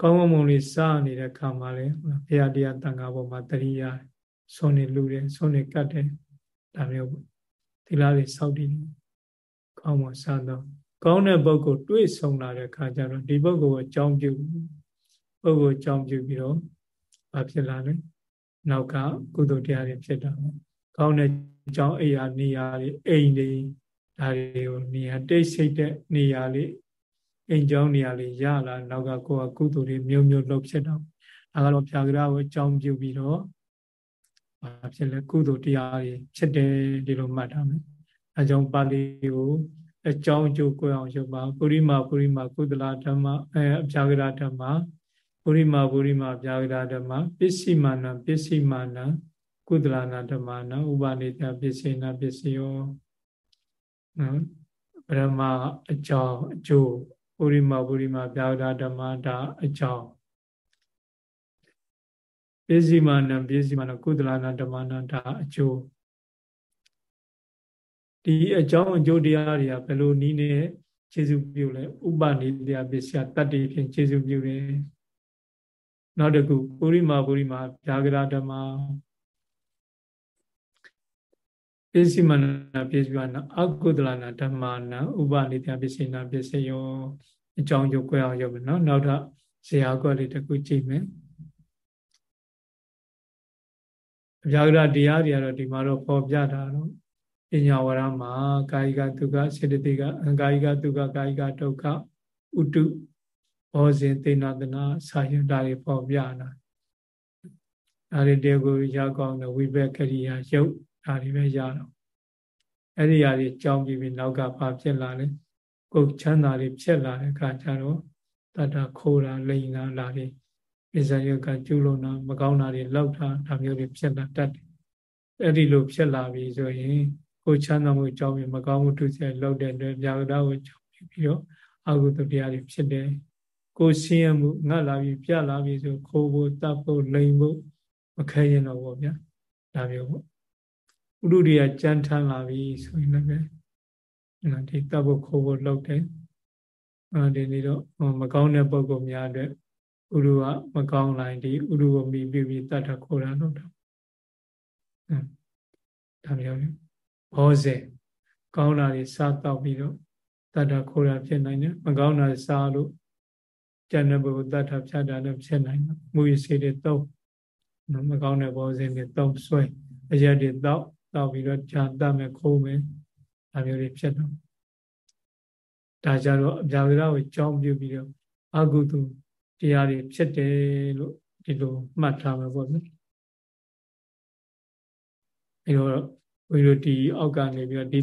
[SPEAKER 1] ကောင်းကောင်းမွန်လေးစားနေတဲ့ခါမှာလေဘုရားတရားတန်ခါပေါ်မှာတရိယာဆုံးနေလူတယ်ဆုံးနေကတ်တယ်ဒါမျိုးပေါ့သီလတွေစောက်တည်ကောင်းမွန်စားတော့ကောင်းတဲ့ပုဂ္ဂိုလ်တွေ့ဆုံလာတဲ့ခါကျတော့ဒီပုဂ္ဂိုလ်ကိုအကြောင်းပြုပုဂ္ဂိုလ်အကြောင်းပြုပြီးတော့ဘာဖြစ်လာလဲနောက်ကကုသိုလ်တရားတွေဖြစ်တာပေါ့ကောင်းတဲ့အကြောင်းအိယာနေရာတွေအိမ်တွေ ဒါတွေကိုနေရာတိတ်ဆိတ်တဲ့နေရာလေးအိမ်ကြောင်းနေရာလေးရလာနောက်ကကိုယ်ကကုသိုလ်တွေမျိုးမျိုးလုပ်ဖြစ်တော့ဒါကတော့ဖြာကရာကိုအကြောင်းပြုပြီးတော့ဘာဖြစ်လဲကုသိုလ်တရားတွေဖြစ်တယ်ဒီလိုမှတ်ထားမယ်အဲကြောင့်ပါဠိကိုအကြောင်းအကျိုးကိုအောင်ရုပ်ပါပုရိမာပုရိမာကုသလဓမ္မအဲအဖြာကရာဓမ္မပုရိမာပုရိမာပြာဂရဓမ္မပစ္စည်းမာနပစ္စည်းမာနကုသလနာဓမ္မနာဥပနိတပစ္စေနာပစ္စယော နော်ပရမအကြောင်းအကျိုးပုရိမာပုရိမာပြာဂရဓမ္မဒါအကြောင်းပစ္စည်းမာနပစ္စည်းမာနကုသလနာဓမ္မနာဒါအကျိုးဒီအကြောင်းအကျိုးတရားတွေကဘယ်လိုနည်းနဲ့ခြေစုပ်ပြုလဲဥပနိတရားပစ္စယတတ္တိဖြင့်ခြေစုပ်ပြုတယ်နောက်တစ်ခုပုရိမာပုရိမာဗျာဂရဓမ္မ ပစ္စည်းမနာပစ္စည်းမနာအကုသလနာဓမ္မနာဥပနိတရားပစ္စည်းနာပစ္စယောအကြောင်းကျုပ်ကွဲအောင်ရုပ်မယ်နော်နောက်ထပ်ဇေယျကွက်လေးတစ်ခုကြည့်မယ်ဗျာဂရတရားတွေကတော့ဒီမှာတော့ပေါ်ပြတာတော့ပညာဝရမှာကာယကဒုက္ခစေတသိကအကာယကဒုက္ခကာယကဒုက္ခဥတုဘောဇင်သေနသနာစာရတာတွေပေါ်ပြတာဒါတွေတေကိုရောက်ကောင်းတဲ့ဝိဘက်ကရိယာရုပ် ဒါတွေပဲရတော့အဲ့ဒီຢာတွေကြောင်းပြီးပြီးနောက်ကဘာဖြစ်လာလဲကိုယ်ချမ်းသာတွေဖြစ်လာတဲ့အခါကျတော့တတခိုးတာလိန်တာလာတွေပစ္စယကကျူးလွန်တာမကောင်းတာတွေလောက်တာဒါမျိုးတွေဖြစ်လာတတ်တယ်အဲ့ဒီလိုဖြစ်လာပြီဆိုရင်ကိုချမ်းသာမှုကြောင့်မကောင်းမှုတုဆက်လောက်တဲ့အတွက်ဗျာဒကိုကြောင့်ပြီးတော့အကုသတရားတွေဖြစ်တယ်ကိုဆင်းရဲမှုငတ်လာပြီပြလာပြီဆိုခိုးဖို့တတ်ဖို့လိန်ဖို့မခဲရင်တော့ဗောဗျာဒါမျိုးပေါ့ ဥရုတွေကကြမ်းထမ်းလာပြီဆိုရင်လည်းဒီတတ်ဖို့ခိုးဖို့လောက်တယ်အဲဒီနေ့တော့မကောင်းတဲ့ပုံကောများအတွက်ဥရုကမကောင်းလိုက်ဒီဥရုကိုမိပြီးပြီးတတ်တာခိုးတာတော့ဒါမျိုးဘောဇေကောင်းတာတွေစားတော့ပြီးတော့တတ်တာခိုးတာဖြစ်နိုင်တယ်မကောင်းတာစားလို့ကျန်တဲ့ဘုတတ်တာဖြတ်တာလည်းဖြစ်နိုင်တယ်မူရစေတွေတော့မကောင်းတဲ့ဘောဇေတွေတော့ဆွဲအရက်တွေတော့ တော့ပြီးတော့ဂျာတတ်မယ်ခိုးမယ်ဒါမျိုးတွေဖြစ်တော့ဒါကြတော့အပြာဝိရကိုကြောင်းပြုပြီးတော့အကုသိုလ်တရားတွေဖြစ်တယ်လို့ဒီလိုမှတ်ထားမှာပေါ့နော်အဲတော့ဝိရတိအောက်ကနေပြီးတော့ဒီ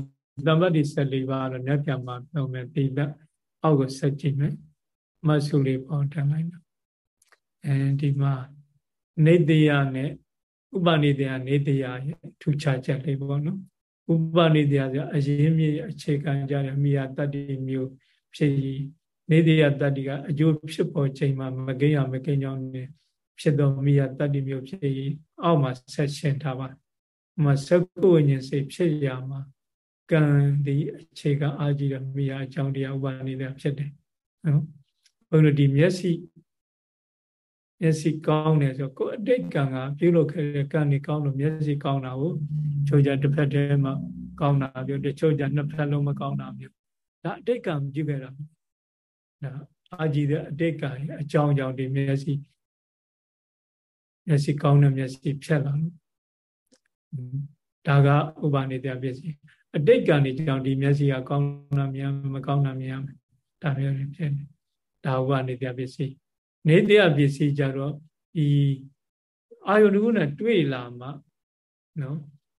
[SPEAKER 1] တမ္ပတ္တိ14ပါးတော့ညပြန်မှာပြောမယ်တိတအောက်ကိုဆက်ကြည့်မယ်မဆုလေးပေါင်းထမ်းလိုက်တော့အဲဒီမှာနေတယနဲ့ ဥပနိတယနေတယရဲ့ထူခြားချက်လေးပေါ့နော်ဥပနိတယဆိုအရင်မြေအခြေခံကြတဲ့မိယာတတ္တိမျိုးဖြစ်နေတယတတ္တိကအကျိုးဖြစ်ပေါ်ချိန်မှာမကိယမကိညောင်းနေဖြစ်သောမိယာတတ္တိမျိုးဖြစ်အောက်မှာဆက်ရှင်းထားပါမစကုဝိညာဉ်စိတ်ဖြစ်ရမှာကံဒီအခြေခံအာကြည့်တဲ့မိယာအကြောင်းတရားဥပနိတယဖြစ်တယ်နော်ဘုန်းကြီးဒီမျက်စိ မျက်စိကောင်းတယ်ဆိုကိုယ်အတိတ်ကံကပြုလုပ်ခဲ့တဲ့ကံนี่ကောင်းလို့မျက်စိကောင်းတာကိုချိုးကြတစ်ဖက်တည်းမှာကောင်းတာမျိုးတချို့ကြနှစ်ဖက်လုံးမကောင်းတာမျိုးဒါအတိတ်ကံပြုခဲ့တာဒါအာကြည့်တဲ့အတိတ်ကံအကြောင်းကြောင့်ဒီမျက်စိမျက်စိကောင်းတဲ့မျက်စိဖြတ်လာလို့ဒါကဥပနိတယပစ္စည်းအတိတ်ကံนี่ကြောင့်ဒီမျက်စိကကောင်းတာမြင်မကောင်းတာမြင်ရမယ်ဒါမျိုးဖြစ်နေဒါဥပနိတယပစ္စည်း နေတယပစ္စည်းကြတော့ဒီအာယုန်ကုနဲ့တွေ့လာမှနော်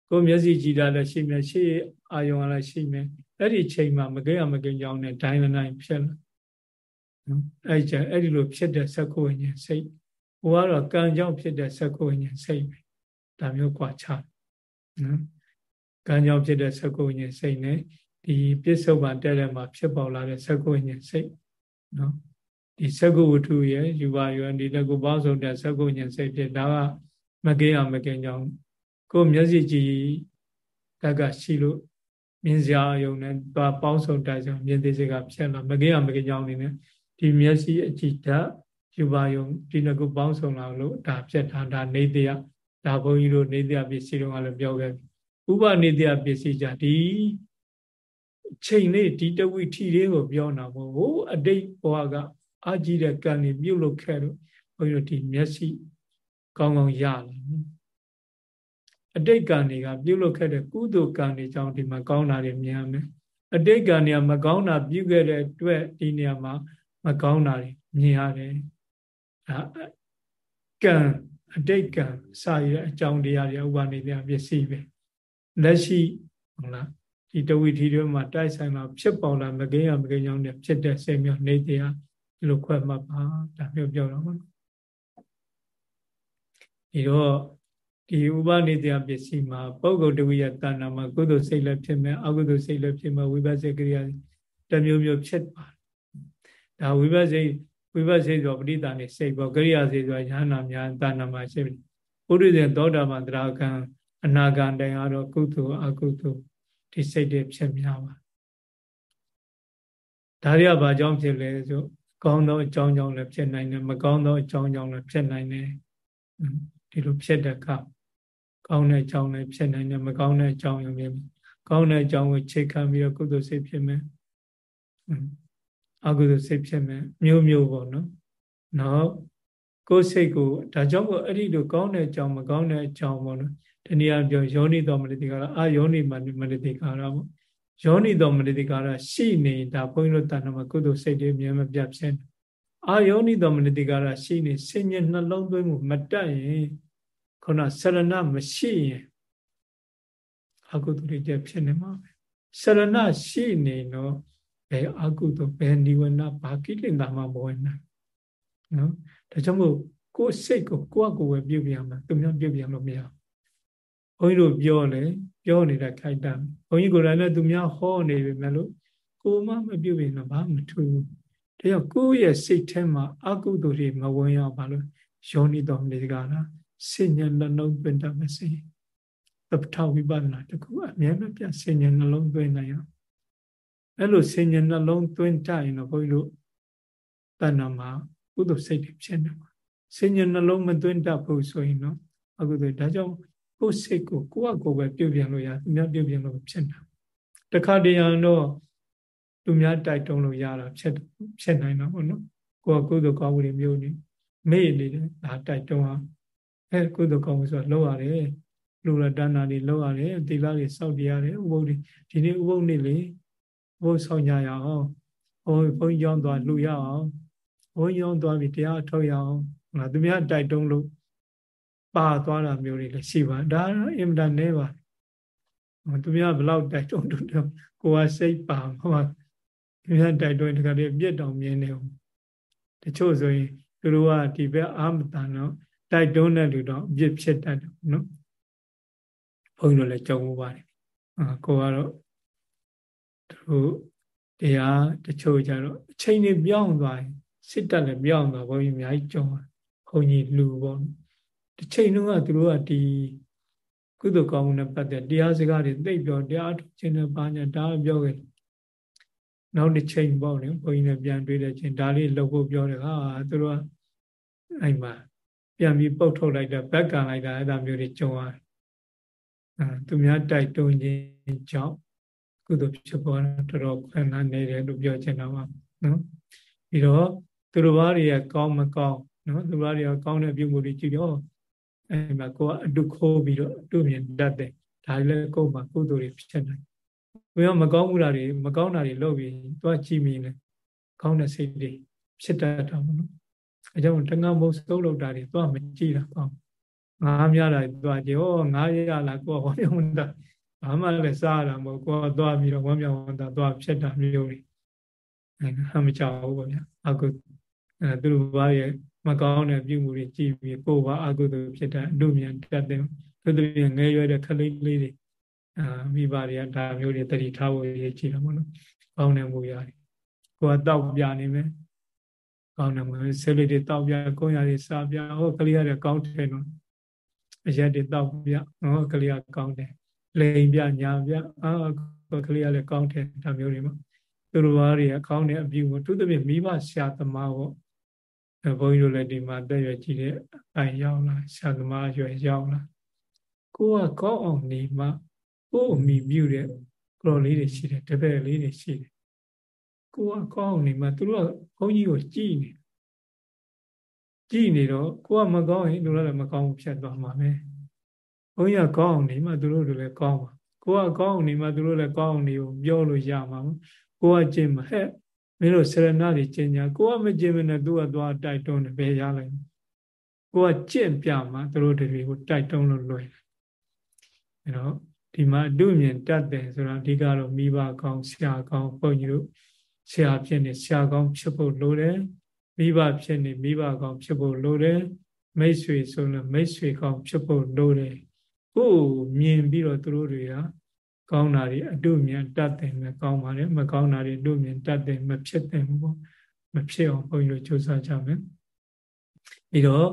[SPEAKER 1] ကိုမျက်စိကြည့်တာလည်းရှိမယ်ရှေ့အာယုန်ကလည်းရှိမယ်အဲ့ဒီချိန်မှာမကိရမကိကြောင်းနဲ့ဒိုင်းလိုင်းဖြစ်လာနော်အဲ့ကြအဲ့ဒီလိုဖြစ်တဲ့သက္ကုဝိညာဉ်စိတ်ဟိုကတော့ကံကြောင့်ဖြစ်တဲ့သက္ကုဝိညာဉ်စိတ်ပဲဒါမျိုးကွာခြားနော်ကံကြောင့်ဖြစ်တဲ့သက္ကုဝိညာဉ်စိတ်နဲ့ဒီပြစ္ဆုတ်ပါတဲ့တဲ့မှာဖြစ်ပေါ်လာတဲ့သက္ကုဝိညာဉ်စိတ်နော် ဒီသက္ကုဝတ္ထုရဲ့ယူပါယဒီတကူပေါင်းစုံတဲ့သက္ကုဉ္စိတ်ဖြစ်ဒါကမကင်းအောင်မကင်းကြောင်းကိုမျက်စိကြည့်တက်ကရှိလို့မြင်စရာအယုံနဲ့သွားပေါင်းစုံတိုက်ဆောင်မြင်သိစိတ်ကဖြစ်လာမကင်းအောင်မကင်းကြောင်းနေနဲ့ဒီမျက်စိအကြည့်ဓာတ်ယူပါယုံဒီတကူပေါင်းစုံလာလို့ဒါဖြစ်တာဒါနေတရားဒါဘုန်းကြီးတို့နေတရားပစ္စည်းတော့လည်းပြောခဲ့ဥပနေတရားပစ္စည်းကြဒီချိန်လေးဒီတဝိထီလေးကိုပြောတာမဟုတ်ဘူးအတိတ်ဘဝက အာကြည့်တဲ့ကံတွေပြုတ်လို့ခဲ့လို့ဘုန်းကြီးတို့ဒီမျက်စိကောင်းကောင်းရလာအတိတ်ကံတွေကပြုတ်လို့ခဲ့တဲ့ကုသိုလ်ကံတွေကြောင့်ဒီမှာကောင်းတာတွေမြင်ရမယ်အတိတ်ကံတွေကမကောင်းတာပြုခဲ့တဲ့အတွက်ဒီနေရာမှာမကောင်းတာတွေမြင်ရတယ်ဒါကံအတိတ်ကံစာရတဲ့အကြောင်းတရားတွေဥပနိဒေပစ္စည်းပဲလက်ရှိဟုတ်လားဒီတဝိထီတွေမှာတိုက်ဆိုင်လာဖြစ်ပေါ်လာမကင်းရမကင်းကြောင်းနဲ့ဖြစ်တဲ့စိတ်မျိုးနေတရား ဒီလိုခွဲမှတ်ပါဒါမျိုးပြောတော့ပါဒီတော့ဒီဥပနိတယပစ္စည်းမှာပုဂ္ဂိုလ်တဝိယတဏ္ဍာမှာကုသိုလ်စိတ်လည်းဖြစ်မယ်အကုသိုလ်စိတ်လည်းဖြစ်မယ်ဝိပဿနာကိရိယာတမျိုးမျိုးဖြစ်ပါတယ်ဒါဝိပဿနာဝိပဿနာဆိုပဋိသန္ဓေစိတ်ပေါ့ကိရိယာစိတ်ဆိုရဟနာများတဏ္ဍာမှာရှိပြီပုရိသေသောတာပန်တရားကံအနာဂံတိုင်ကတော့ကုသိုလ်အကုသိုလ်ဒီစိတ်တွေဖြစ်များပါဒါတွေကဘာကြောင့်ဖြစ်လဲဆို ကောင်းသောအကြောင်းကြောင့်လည်းဖြစ်နိုင်တယ်မကောင်းသောအကြောင်းကြောင့်လည်းဖြစ်နိုင်တယ်ဒီလိုဖြစ်တဲ့အခါကောင်းတဲ့အကြောင်းလည်းဖြစ်နိုင်တယ်မကောင်းတဲ့အကြောင်းရောဖြစ်ကောင်းတဲ့အကြောင်းကိုချိန်ခံပြီးတော့ကုသိုလ်စိတ်ဖြစ်မယ်အကုသိုလ်စိတ်ဖြစ်မယ်မျိုးမျိုးပေါ့နော်နောက်ကိုယ်စိတ်ကိုဒါကြောင့်မို့အဲ့ဒီလိုကောင်းတဲ့အကြောင်းမကောင်းတဲ့အကြောင်းပေါ့နော်ဒီနေရာပြောယောနိတော်မနတိကာရအာယောနိမနတိကာရပေါ့ ယောနိတော်မနတိကာရရှိနေတာဘုန်းကြီးတို့တဏ္ဍမှာကုသိုလ်စိတ်တွေအမြဲမပြတ်ဖြစ်နေအာယောနိတော်မနတိကာရရှိနေစဉ္ညနှလုံးသွင်းမှုမတတ်ရင်ခုနဆရဏမရှိရင်အကုသိုလ်တွေကျဖြစ်နေမှာပဲဆရဏရှိနေတော့ဘယ်အကုသိုလ်ဘယ်និဝရဏဘာကိလေသာမှမဝင်နိုင်နော်ဒါကြောင့်မို့ကိုယ်စိတ်ကိုကိုယ့်အကိုယ်ပဲပြုတ်ပြန်မှာသူများပြုတ်ပြန်လို့မရဘုန်းကြီးတို့ပြောလေ ပြောနေတဲ့ခိုက်တာဘုန်းကြီးကိုယ်တိုင်လည်းသူများဟောနေပြီမဲ့လို့ကိုယ်မှမပြုတ်ပြန်တော့ဘာမှမထူးဘူးဒါကြောင့်ကိုယ့်ရဲ့စိတ်ထဲမှာအကုသိုလ်တွေမဝင်ရပါလို့ယောနိတော်မြေကလားစဉ္ညာနှလုံးသွင်းတတ်မစေသပ္ပထဝိပဿနာတခုအမြဲမပြတ်စဉ္ညာနှလုံးသွင်းနိုင်အောင်အဲ့လိုစဉ္ညာနှလုံးသွင်းတတ်ရင်တော့ဘုန်းကြီးတို့တဏ္ဍာမှာကုသိုလ်စိတ်တွေဖြစ်နေမှာစဉ္ညာနှလုံးမသွင်းတတ်ဘူးဆိုရင်တော့အကုသိုလ်ဒါကြောင့် ကိုယ်စိတ်ကိုကိုယ့်အကိုယ်ပဲပြုတ်ပြန်လို့ရသူများပြုတ်ပြန်လို့ဖြစ်နေတာတခါတရံတော့သူများတိုက်တုံးလို့ရတာဖြစ်ဖြစ်နိုင်တာပေါ့နော်ကိုယ်ကကုသိုလ်ကောင်းမှုတွေမျိုးနေမေ့နေတယ်ဒါတိုက်တုံးအောင်အဲကုသိုလ်ကောင်းမှုဆိုတာလောက်ရတယ်လူရဒါနာတွေလောက်ရတယ်သီလတွေစောင့်တရားတွေဥပုဒ်တွေဒီနေ့ဥပုဒ်နေ့လေဥပုဒ်ဆောင်ကြရအောင်ဟိုဘုန်းကြီးကျောင်းသွားလှူရအောင်ဘုန်းကြီးကျောင်းသွားပြီးတရားထုတ်ရအောင်ငါသူများတိုက်တုံးလို့ ပါသွားတာမျိုးတွေလည်းရှိပါဒါတော့အင်မတန်နေပါသူများဘလောက်တိုက်တုံးတုံးကိုကစိတ်ပါမှာသူများတိုက်တုံးတခါတည်းပြက်တောင်မြင်နေအောင်တချို့ဆိုရင်သူတို့ကဒီဘက်အာမတန်တော့တိုက်တွန်းတဲ့လူတော့အပြစ်ဖြစ်တတ်တယ်နော်ဘုန်းကြီးတို့လည်းကြုံမှုပါတယ်အာကိုကတော့သူတရားတချို့ကြတော့အချိန်တွေပြောင်းသွားရင်စစ်တပ်လည်းပြောင်းသွားဘုန်းကြီးအများကြီးကြုံတယ်ဘုန်းကြီးလူပေါ့ တစ်ချိန်လုံးကသူတို့ကဒီကုသိုလ်ကောင်းမှုနဲ့ပတ်သက်တရားစကားတွေသိပြောတရားထုတ်ခြင်းနဲ့ပါညာဒါပြောခဲ့နောက်တစ်ချိန်ပေါ့လေဘုန်းကြီးနဲ့ပြန်တွေ့တဲ့ချိန်ဒါလေးလှုပ်ဖို့ပြောတယ်ဟာသူတို့ကအဲ့မှာပြန်ပြီးပုတ်ထုတ်လိုက်တာဘက်ကန်လိုက်တာအဲ့ဒါမျိုးတွေကြုံရတယ်အဲသူများတိုက်တွန်းခြင်းကြောင့်ကုသိုလ်ဖြစ်ပေါ်တာတော်တော်ခွင့်နာနေတယ်လို့ပြောချင်တာပါနော်ပြီးတော့သူတို့ဘာတွေကကောင်းမကောင်းနော်သူတို့ဘာတွေကကောင်းတဲ့ပြုမှုတွေကြည့်တော့ အဲ့မှာကိုကအတုခိုးပြီးတော့အတုမြင်တတ်တယ်ဒါလည်းကိုယ်မှာကုသိုလ်တွေဖြစ်နိုင်ဘယ်မကောင်းမှုတာတွေမကောင်းတာတွေလုပ်ပြီးသွားကြည့်မိလဲကောင်းတဲ့စိတ်တွေဖြစ်တတ်တာမနော်အဲကြောင့်တငါမုတ်စုပ်လောက်တာတွေသွားမကြည့်တာပေါ့ငါးများတာသွားကြည့်ဟောငါးရလားကိုယ်ဟောပြောတာဘာမှလည်းစားတာမဟုတ်ကိုယ်သွားပြီးတော့ဝမ်းမြောက်ဝမ်းသာသွားဖြစ်တာမျိုးတွေအဲဟမကြောက်ဘူးပေါ့ဗျာအခုအဲသူတို့ဘာရဲ့ မကောင်းတဲ့ပြုမှုတွေကြည့်ပြီးကိုယ်ပါအကုသိုလ်ဖြစ်တဲ့အမှုမြန်တတ်တယ်သူတို့ငယ်ရွယ်တဲ့ခလေးလေးတွေအာမိဘတွေကဒါမျိုးတွေတတိထားဖို့ရည်ကြည့်တာမဟုတ်လို့ကောင်းတဲ့မှုရတယ်ကိုယ်ကတောက်ပြနေမယ်ကောင်းတယ်မဆဲလေးတွေတောက်ပြကုန်းရတွေစားပြဟောကလေးရတဲ့ကောင်းတယ်နော်အရက်တွေတောက်ပြဟောကလေးရကောင်းတယ်လိန်ပြညာပြအာကလေးရလည်းကောင်းတယ်ဒါမျိုးတွေမှာသူတို့ဘာတွေကကောင်းတဲ့အပြုကိုသူသဖြင့်မိဘဆရာသမားပေါ့ ဘုန်းကြီးတို့လည်းဒီမှာတက်ရွယ်ကြည့်တဲ့အပိုင်ရောက်လာဆရာသမားရွယ်ရောက်လာကိုကကောင်းအောင်နေမှကိုယ်အမိပြုတဲ့ကလော်လေးတွေရှိတယ်တပည့်လေးတွေရှိတယ်ကိုကကောင်းနေမှသူတို့ကဘုန်းကြီးကိုကြည်နေကြည်နေတော့ကိုကမကောင်းရင်လူလည်းမကောင်းဘူးဖြတ်သွားမှာပဲဘုန်းကြီးကကောင်းအောင်နေမှသူတို့လည်းကောင်းပါကိုကကောင်းအောင်နေမှသူတို့လည်းကောင်းအောင်နေကိုပြောလို့ရမှာကိုကကျင့်မှာဟဲ့ မင်းတို့ဆရဏတွေကျင့်ကြကိုကမကျင့်မနဲ့သူကသွားတိုက်တွန်းတယ်ဘယ်ရလိုက်ကိုကကျင့်ပြမှာသူတို့တွေကိုတိုက်တွန်းလို့လွယ်တယ်အဲတော့ဒီမှာအတုမြင်တတ်တယ်ဆိုတာအဓိကတော့မိဘကောင်းဆရာကောင်းဘုန်းကြီးတို့ဆရာဖြစ်နေဆရာကောင်းဖြစ်ဖို့လိုတယ်မိဘဖြစ်နေမိဘကောင်းဖြစ်ဖို့လိုတယ်မိတ်ဆွေဆိုလို့မိတ်ဆွေကောင်းဖြစ်ဖို့လိုတယ်ကိုယ်မြင်ပြီးတော့သူတို့တွေက ကောင်းတာတွေအတုမြင်တတ်တယ်မကောင်းပါနဲ့မကောင်းတာတွေအတုမြင်တတ်တယ်မဖြစ်တယ်ဘူးပေါ့မဖြစ်အောင်ဘုန်းကြီးတို့ကြိုးစားကြမယ်ပြီးတော့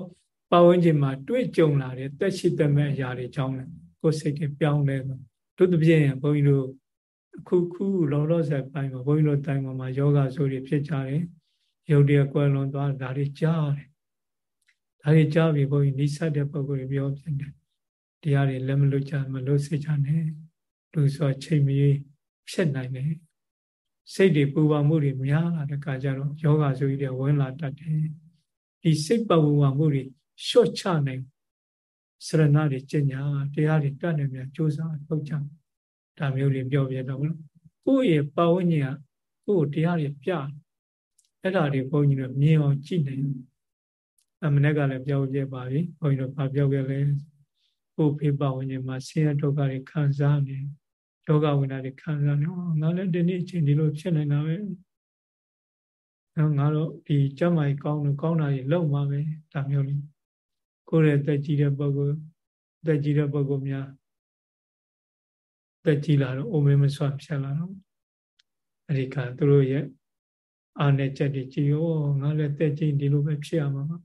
[SPEAKER 1] ပတ်ဝန်းကျင်မှာတွေ့ကြုံလာတဲ့တက်ရှိသက်မဲ့အရာတွေကြောင့်လည်းကိုယ်စိတ်တွေပြောင်းလဲတို့တပြည့်ဘုန်းကြီးတို့အခုခုလောလောဆယ်ပိုင်းမှာဘုန်းကြီးတို့တိုင်းမှာယောဂဆိုတွေဖြစ်ကြတယ်ရုပ်တရက်ကွယ်လွန်သွားဒါတွေကြားတယ်ဒါတွေကြားပြီးဘုန်းကြီးနိစ္စတဲ့ပုံကိုယ်ပြောဖြစ်တယ်တရားတွေလက်မလွတ်ကြမလွတ်စေချနဲ့ လူဆိုချိန်မီဖြစ်နိုင်တယ်စိတ်တွေပူပါမှုတွေများလာတဲ့အခါကျတော့ယောဂဆိုကြီးတွေဝင်လာတတ်တယ်ဒီစိတ်ပူပါမှုတွေလျှော့ချနိုင်စရဏတွေကျင့်ညာတရားတွေတတ်နေမြန်ကြိုးစားထုတ်ကြဒါမျိုးတွေပြောပြတော့လို့ကိုယ့်ရဲ့ပဝန်းကျင်ကကိုယ့်တရားတွေပြအဲ့ဒါတွေဘုန်းကြီးတို့မြင်အောင်ကြည့်နိုင်အမနဲ့ကလည်းပြောပြပါပြီဘုန်းကြီးတို့ဗာပြောခဲ့လဲကိုယ်ဖေးပဝန်းကျင်မှာဆင်းရဲဒုက္ခတွေခံစားနေ ဒုက္ခဝိနာတွေခံစားနေငါလည်းဒီနေ့အချိန်ဒီလိုဖြစ်နေတာပဲနော်ငါတို့ဒီကြမ်းမိုင်ကောင်းလို့ကောင်းတာတွေလောက်မှာပဲဒါမျိုးလေးကိုယ်ရဲ့တက်ကြီးတဲ့ပုဂ္ဂိုလ်တက်ကြီးတဲ့ပုဂ္ဂိုလ်များတက်ကြီးလာတော့အိုမေမဆွဖြစ်လာတော့အဲ့ဒီကသူတို့ရဲ့အာနဲ့ချက်တွေကြည်ရောငါလည်းတက်ကြီးဒီလိုပဲဖြစ်ရမှာပါ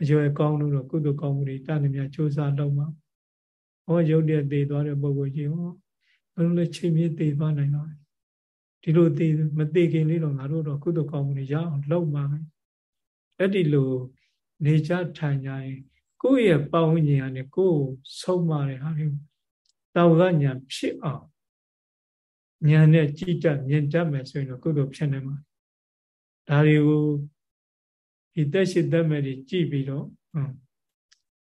[SPEAKER 1] အကျော်ကောင်းလို့တော့ကုသိုလ်ကောင်းမှုတွေတဏှမြစူးစမ်းတော့မှာဟောရုပ်တည်းတည်သွားတဲ့ပုဂ္ဂိုလ်ကြီးဟော ဘယ်လိုလဲချိန်မြေတည်သွားနိုင်တော့ဒီလိုတည်မတည်ခင်လေးတော့ငါတို့တော့ကုသိုလ်ကောင်းမှုတွေရအောင်လုပ်မှာပဲအဲ့ဒီလိုနေကြထိုင်ကြရင်ကိုယ့်ရဲ့ပတ်ဝန်းကျင်ကနေကိုယ်ဆုံးမတဲ့ဟာတွေတောကညာဖြစ်အောင်ညာနဲ့ကြည်တတ်မြင်တတ်မယ်ဆိုရင်တော့ကုသိုလ်ဖြစ်နိုင်မှာဒါတွေကိုဒီတက်ရှိတက်မဲ့တွေကြည်ပြီးတော့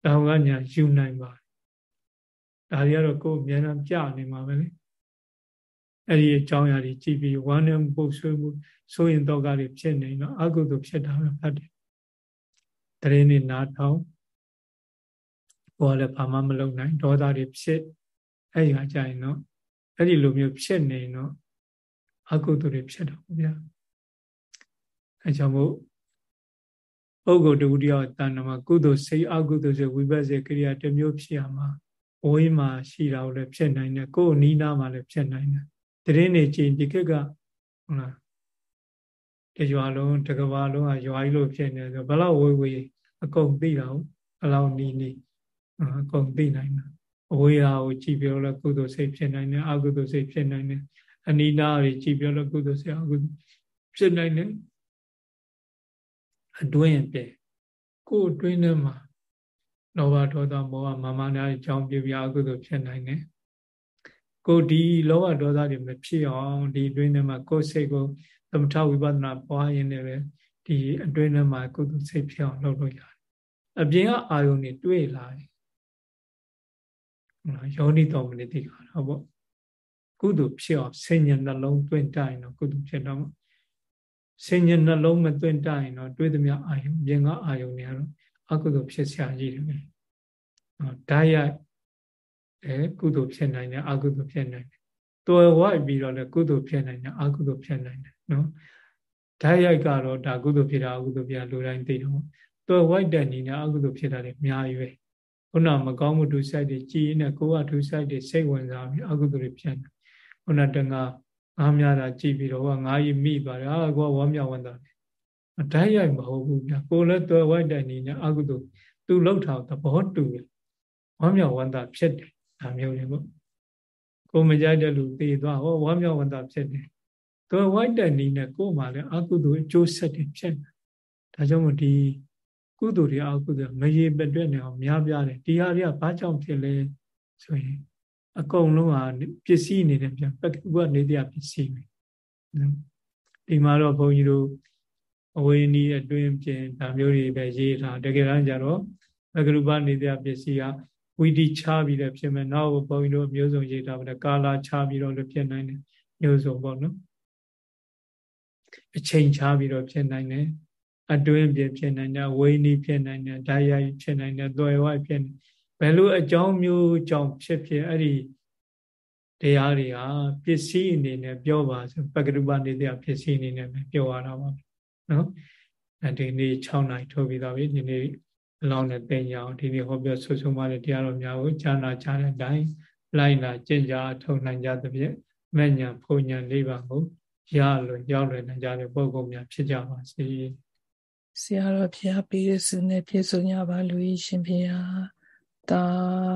[SPEAKER 1] တောကညာယူနိုင်ပါတယ် ဒါတွေကတော့ကိုယ်အများအားပြနေမှာပဲလေအဲ့ဒီအကြောင်းအရာတွေကြည်ပြီးဝမ်းနဲ့ပုတ်ဆွေးမှုဆိုရင်တော့ကတွေဖြစ်နေတော့အကုသိုလ်ဖြစ်တာပဲဖတ်တယ်တရင်နေနားထောင်ဘောလည်းဘာမှမလုပ်နိုင်ဒေါသတွေဖြစ်အဲ့ဒီဟာကြရင်တော့အဲ့ဒီလိုမျိုးဖြစ်နေတော့အကုသိုလ်တွေဖြစ်တော့ဗျာအဲကြောင့်မို့ပုဂ္ဂိုလ်တူတယောက်တဏ္ဍမှာကုသိုလ်စိတ်အကုသိုလ်စိတ်ဝိပဿနာကိရိယာတစ်မျိုးဖြစ်ရမှာ ဝိမှာရှိတာကိုလည်းဖြစ်နိုင်တယ်ကိုယ်နီးနားမှာလည်းဖြစ်နိုင်တယ်တရင်နေချင်းဒီခေတ်ကဟုတ်လားတရွာလုံးတကဘာလုံးကရွာကြီးလို့ဖြစ်နေဆိုဘလောက်ဝေးဝေးအကုန်သိတာဟုတ်ဘလောက်နီးနီးအကုန်သိနိုင်တာအဝေးဟာကိုကြည်ပြောလဲကုသိုလ်စိတ်ဖြစ်နိုင်တယ်အကုသိုလ်စိတ်ဖြစ်နိုင်တယ်အနိနာတွေကြည်ပြောလဲကုသိုလ်စိတ်အကုသိုလ်ဖြစ်နိုင်တယ်အတွင်းပဲကိုယ်အတွင်းထဲမှာ လောဘဒေါသမောဟမာမနာအကြောင်းပြပြအကုသိုလ်ဖြစ်နိုင်တယ်ကိုဒီလောဘဒေါသတွေမဖြစ်အောင်ဒီအတွင်းထဲမှာကိုယ်စိတ်ကိုသမထဝိပဿနာပွားရင်းနဲ့ပဲဒီအတွင်းထဲမှာကုသိုလ်စိတ်ဖြစ်အောင်လုပ်လို့ရတယ်အပြင်ကအာယုန်တွေတွေ့လာတယ်ယောနိတော်မနိတိခါတော့ပေါ့ကုသိုလ်ဖြစ်အောင်ဆင်ញနှလုံးသွင်းတိုင်းတော့ကုသိုလ်ဖြစ်တော့ဆင်ញနှလုံးမသွင်းတိုင်းတော့တွေးသမျှအာယုန်ပြင်ကအာယုန်တွေကတော့အ ကုသိုလ်ဖြစ်ဆရာကြီးတယ်ပဲ။ဓာတ်ရိုက်အဲကုသိုလ်ဖြစ်နိုင်တယ်အကုသိုလ်ဖြစ်နိုင်တယ်။တော်ဝိုက်ပြီးတော့လည်းကုသိုလ်ဖြစ်နိုင်တယ်အကုသိုလ်ဖြစ်နိုင်တယ်နော်။ဓာတ်ရိုက်ကတော့ဒါကုသိုလ်ဖြစ်တာအကုသိုလ်ဖြစ်လူတိုင်းသိတော့တော်ဝိုက်တဲ့နေနဲ့အကုသိုလ်ဖြစ်တာတွေအများကြီးပဲ။ခုနမကောင်းမှုဒုစိုက်တွေကြည်နေကိုယ်ကဒုစိုက်တွေစိတ်ဝင်စားပြီးအကုသိုလ်တွေဖြစ်နေ။ခုနတငါငါးများတာကြည်ပြီးတော့ဟောငါးကြီးမိပါတယ်အာကိုကဝမ်းမြောက်ဝမ်းသာတယ် အတိုင်းရိုက်မဟုတ်ဘူးဗျာကိုလည်းတော်ဝိုက်တဲ့နေနဲ့အကုသိုလ်သူလှုပ်ထားသဘောတူတယ်ဝမ်းမြောက်ဝမ်းသာဖြစ်တယ်ဒါမျိုးတွေပေါ့ကိုမကြိုက်တဲ့လူသိသွားဟောဝမ်းမြောက်ဝမ်းသာဖြစ်တယ်တော်ဝိုက်တဲ့နေနဲ့ကိုမှလည်းအကုသိုလ်အကျိုးဆက်တွေဖြစ်တယ်ဒါကြောင့်မို့ဒီကုသိုလ်တွေအကုသိုလ်မရေပတွက်နေအောင်များပြားတယ်ဒီဟာတွေကဘာကြောင့်ဖြစ်လဲဆိုရင်အကုန်လုံးဟာပစ္စည်းအနေနဲ့ပြန်ပက္ခုကနေတရားပစ္စည်းပဲဒီမှာတော့ဘုန်းကြီးတို့ အဝေနီးအတွင်းပြင်ဒါမျိုးတွေပဲရေးထားတကယ်တမ်းကျတော့အကရုပနေတရားပစ္စည်းကဝီတီချပြီးတော့ဖြစ်မယ်နောက်ဘုန်းကြီးတို့မျိုးစုံရေးထားပါတယ်ကာလာချပြီးတော့လည်းဖြစ်နိုင်တယ်မျိုးစုံပေါ့နော်အချိန်ချပြီးတော့ဖြစ်နိုင်တယ်အတွင်းပြင်ဖြစ်နိုင်တယ်ဝေနီးဖြစ်နိုင်တယ်ဓာတ်ရိုက်ဖြစ်နိုင်တယ်သွယ်ဝိုက်ဖြစ်နိုင်ဘယ်လိုအကြောင်းမျိုးကြောင့်ဖြစ်ဖြစ်အဲ့ဒီတရားတွေဟာပစ္စည်းအနေနဲ့ပြောပါဆိုပကရုပနေတရားပစ္စည်းအနေနဲ့ပဲပြောရတာပါ နော်အဲဒီနေ့6နိုင်ထုတ်ပြီးတော့ပြီဒီနေ့အလောင်းနဲ့တင်ကြအောင်ဒီနေ့ဟောပြောဆွဆုံးပါတဲ့တရားတော်များကိုဈာနာကြတဲ့အတိုင်းလိုက်လာကျင့်ကြထုံနိုင်ကြသဖြင့်မဲ့ညာဖုန်ညာလေးပါကိုရလွန်ရောက်လွယ်နိုင်ကြတဲ့ပုဂ္ဂိုလ်များဖြစ်ကြပါစေ
[SPEAKER 2] ဆရာတော်ဘုရားပေးတဲ့ဆုနဲ့ပြည့်စုံကြပါလို့ရှင်ဘုရားတာ